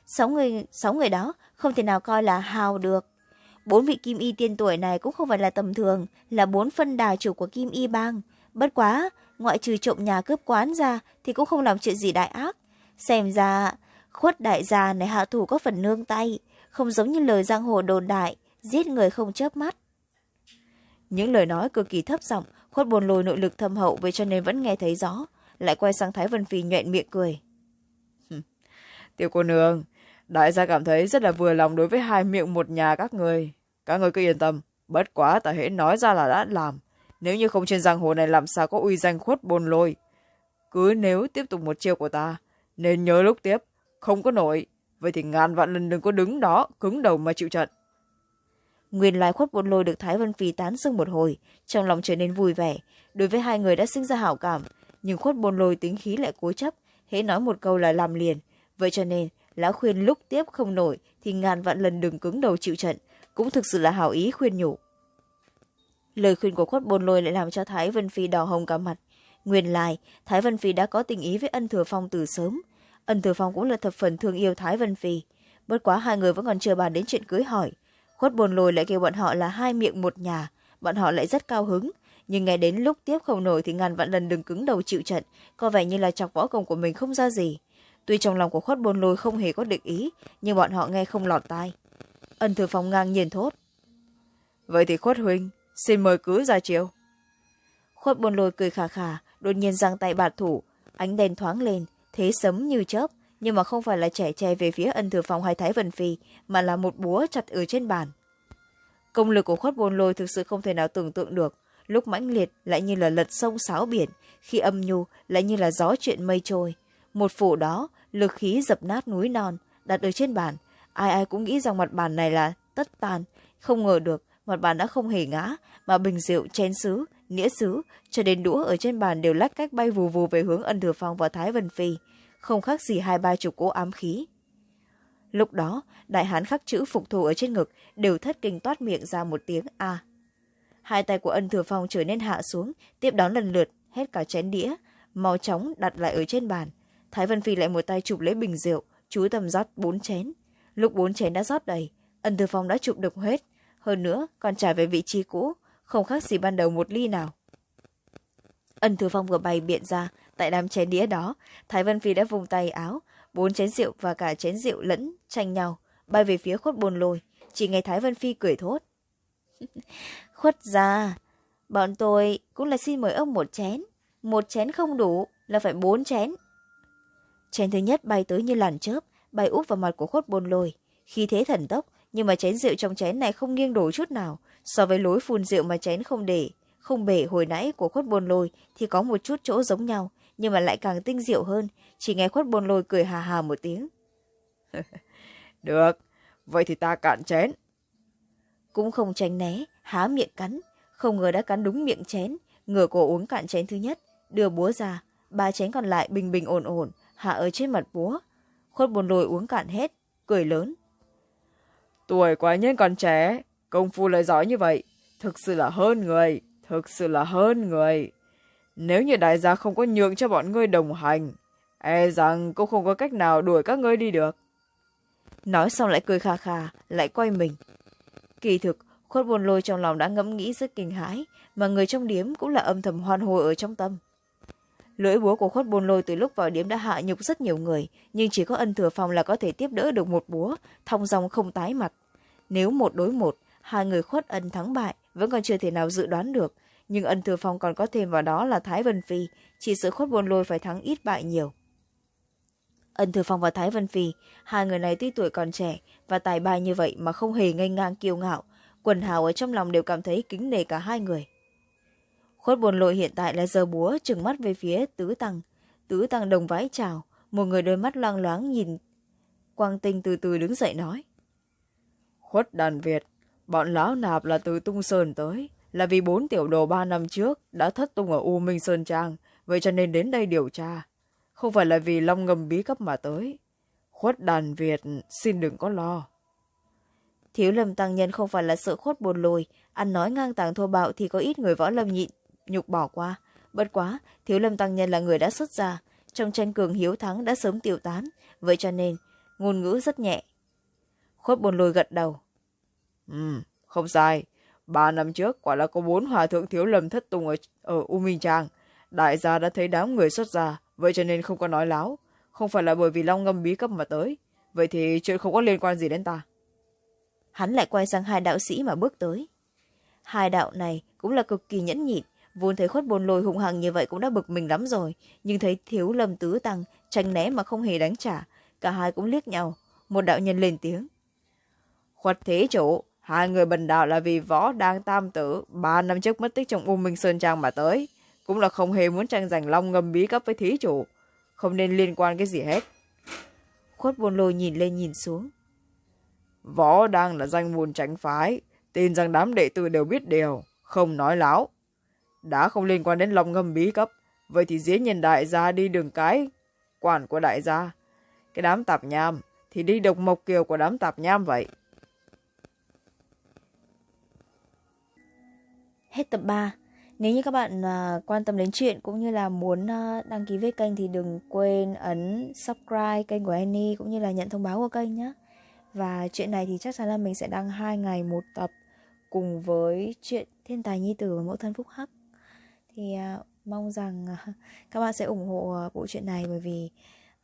Sáu người sáu người đó không thể nào coi là hào được. Bốn vị kim y tiên tuổi này cũng không phải là tầm thường, là bốn phân đà chủ của kim y bang. Bất quá, ngoại trừ trộm nhà cướp quán ra thì cũng không làm chuyện gì đại ác xem ra khuất đại gia này hạ thủ có phần nương tay không giống như lời giang hồ đồn đại giết người không chớp mắt. Những lời nói cực kỳ thấp giọng khuất bồn lồi nội lực thâm hậu vậy cho nên vẫn nghe thấy rõ lại quay sang thái vân phi nhoẹn miệng cười. Tiểu cô nương đại gia cảm thấy rất là vừa lòng đối với hai miệng một nhà các người. Các người cứ yên tâm bất quá ta hễ nói ra là đã làm. Nếu như không trên giang hồ này làm sao có uy danh khuất bồn lôi cứ nếu tiếp tục một chiêu của ta nên nhớ lúc tiếp, không có nổi. Vậy thì ngàn vạn lần đừng có đứng đó, cứng đầu mà chịu trận. Nguyên lai khuất bồn lôi được thái vân phi tán dương một hồi, trong lòng trở nên vui vẻ. Đối với hai người đã sinh ra hảo cảm, nhưng khuất bồn lôi tính khí lại cố chấp, hễ nói một câu là làm liền. Vậy cho nên, lão khuyên lúc tiếp không nổi, thì ngàn vạn lần đừng cứng đầu chịu trận. Cũng thực sự là hảo ý khuyên nhủ. Lời khuyên của khuất bồn lôi lại làm cho thái vân phi đỏ hồng cả mặt nguyên lai thái vân phi đã có tình ý với ân thừa phong từ sớm. Ân thừa phong cũng là thập phần thương yêu thái vân phi. Bất quá hai người vẫn còn chưa bàn đến chuyện cưới hỏi. Khuất bồn lôi lại kêu bọn họ là hai miệng một nhà. Bọn họ lại rất cao hứng. Nhưng nghe đến lúc tiếp không nổi thì ngàn vạn lần đừng cứng đầu chịu trận. Có vẻ như là chọc võ công của mình không ra gì. Tuy trong lòng của khuất bồn lôi không hề có định ý nhưng bọn họ nghe không lọt tai. Ân thừa phong ngang nhiên thốt. Vậy thì khuất huynh xin mời cứ ra chiều. Khuất bồn lôi cười khà khà đột nhiên giang tay bạt thủ, ánh đèn thoáng lên, thế sấm như chớp, nhưng mà không phải là trẻ che về phía ân thừa phòng hay thái vân phi, mà là một búa chặt ở trên bàn. Công lực của khuất bồn lôi thực sự không thể nào tưởng tượng được. Lúc mãnh liệt lại như là lật sông sáo biển, khi âm nhu lại như là gió chuyện mây trôi. Một phủ đó, lực khí dập nát núi non, đặt ở trên bàn. Ai ai cũng nghĩ rằng mặt bàn này là tất tàn. Không ngờ được, mặt bàn đã không hề ngã, mà bình rượu chén sứ nĩa sứ cho đến đũa ở trên bàn đều lách cách bay vù vù về hướng ân thừa phong và thái vân phi, không khác gì hai ba chục cỗ ám khí. Lúc đó, đại hán khắc chữ phục thù ở trên ngực đều thất kinh toát miệng ra một tiếng a. Hai tay của ân thừa phong trở nên hạ xuống, tiếp đón lần lượt hết cả chén đĩa, mau chóng đặt lại ở trên bàn. Thái vân phi lại một tay chụp lấy bình rượu, chú tầm rót bốn chén. Lúc bốn chén đã rót đầy, ân thừa phong đã chụp được hết. Hơn nữa, còn trả về vị trí cũ không khác gì ban đầu một ly nào. Ân thừa phong vừa bày biện ra tại đám chén đĩa đó, thái vân phi đã vùng tay áo, bốn chén rượu và cả chén rượu lẫn tranh nhau, bay về phía khuất bồn lôi, chỉ nghe thái vân phi cười thốt. Khuất ra bọn tôi cũng là xin mời ông một chén. Một chén không đủ là phải bốn chén. Chén thứ nhất bay tới như làn chớp, bay úp vào mặt của khuất bồn lôi. Khi thế thần tốc nhưng mà chén rượu trong chén này không nghiêng đổ chút nào. So với lối phun rượu mà chén không để không bể hồi nãy của khuất bồn lôi thì có một chút chỗ giống nhau nhưng mà lại càng tinh diệu hơn. Chỉ nghe khuất bồn lôi cười hà hà một tiếng. Được vậy thì ta cạn chén. Cũng không tránh né há miệng cắn. Không ngờ đã cắn đúng miệng chén ngửa cổ uống cạn chén thứ nhất đưa búa ra ba chén còn lại bình bình ổn ổn hạ ở trên mặt búa. Khuất bồn lôi uống cạn hết cười lớn tuổi quá nhân còn trẻ, công phu lại giỏi như vậy, thực sự là hơn người, thực sự là hơn người. Nếu như đại gia không có nhượng cho bọn ngươi đồng hành e rằng cũng không có cách nào đuổi các ngươi đi được. Nói xong lại cười khà khà lại quay mình. Kỳ thực, khuất buồn lôi trong lòng đã ngẫm nghĩ rất kinh hãi, mà người trong điếm cũng là âm thầm hoan hô ở trong tâm lưỡi búa của khuất buồn lôi từ lúc vào điếm đã hạ nhục rất nhiều người, nhưng chỉ có ân thừa phòng là có thể tiếp đỡ được một búa, thong dong không tái mặt. Nếu một đối một, hai người khuất ân thắng bại, vẫn còn chưa thể nào dự đoán được. Nhưng ân thừa phong còn có thêm vào đó là thái vân phi, chỉ sự khuất buồn lôi phải thắng ít bại nhiều. Ân thừa phong và thái vân phi, hai người này tuy tuổi còn trẻ và tài ba như vậy mà không hề ngây ngang kiêu ngạo, quần hào ở trong lòng đều cảm thấy kính nể cả hai người khuất buồn lội hiện tại là giờ búa trừng mắt về phía tứ tăng. Tứ tăng đồng vái chào một người đôi mắt loang loáng nhìn quang tinh từ từ đứng dậy nói. Khuất đàn việt bọn lão nạp là từ tung sơn tới là vì bốn tiểu đồ ba năm trước đã thất tung ở u minh sơn trang vậy cho nên đến đây điều tra. Không phải là vì long ngầm bí cấp mà tới. Khuất đàn việt xin đừng có lo. Thiếu lâm tăng nhân không phải là sợ khuất bồn lồi ăn nói ngang tàng thô bạo thì có ít người võ lâm nhịn nhục bỏ qua. Bất quá thiếu lâm tăng nhân là người đã xuất ra trong tranh cường hiếu thắng đã sớm tiêu tán. Vậy cho nên ngôn ngữ rất nhẹ. Khuất bồn lồi gật đầu. Ừ không sai. Ba năm trước quả là có bốn hòa thượng thiếu lâm thất tùng ở, ở u minh trang. Đại gia đã thấy đám người xuất ra vậy cho nên không có nói láo. Không phải là bởi vì long ngâm bí cấp mà tới. Vậy thì chuyện không có liên quan gì đến ta. Hắn lại quay sang hai đạo sĩ mà bước tới. Hai đạo này cũng là cực kỳ nhẫn nhịn vốn thấy khuất bồn lôi hung hăng như vậy cũng đã bực mình lắm rồi nhưng thấy thiếu lâm tứ tăng tranh né mà không hề đánh trả. Cả hai cũng liếc nhau một đạo nhân lên tiếng. Khuất thế chủ hai người bần đạo là vì võ đang tam tử ba năm trước mất tích trong u minh sơn trang mà tới. Cũng là không hề muốn tranh giành long ngâm bí cấp với thí chủ không nên liên quan cái gì hết. Khuất bồn lôi nhìn lên nhìn xuống. Võ đang là danh môn tránh phái tin rằng đám đệ tử đều biết điều không nói láo đã không liên quan đến lòng ngâm bí cấp. Vậy thì dĩ nhiên đại gia đi đường cái quản của đại gia. Cái đám tạp nham thì đi độc mộc kiều của đám tạp nham vậy. Hết tập ba. Nếu như các bạn uh, quan tâm đến chuyện cũng như là muốn uh, đăng ký với kênh thì đừng quên ấn subscribe kênh của Annie cũng như là nhận thông báo của kênh nhé. Và chuyện này thì chắc chắn là mình sẽ đăng hai ngày một tập cùng với chuyện thiên tài nhi tử và mẫu thân phúc hắc thì à, mong rằng à, các bạn sẽ ủng hộ à, bộ truyện này bởi vì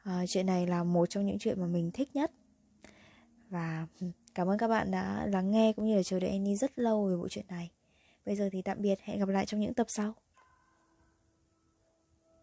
uh, chuyện này là một trong những chuyện mà mình thích nhất. Và ừ, cảm ơn các bạn đã lắng nghe cũng như là chờ đợi Annie rất lâu về bộ truyện này. Bây giờ thì tạm biệt hẹn gặp lại trong những tập sau.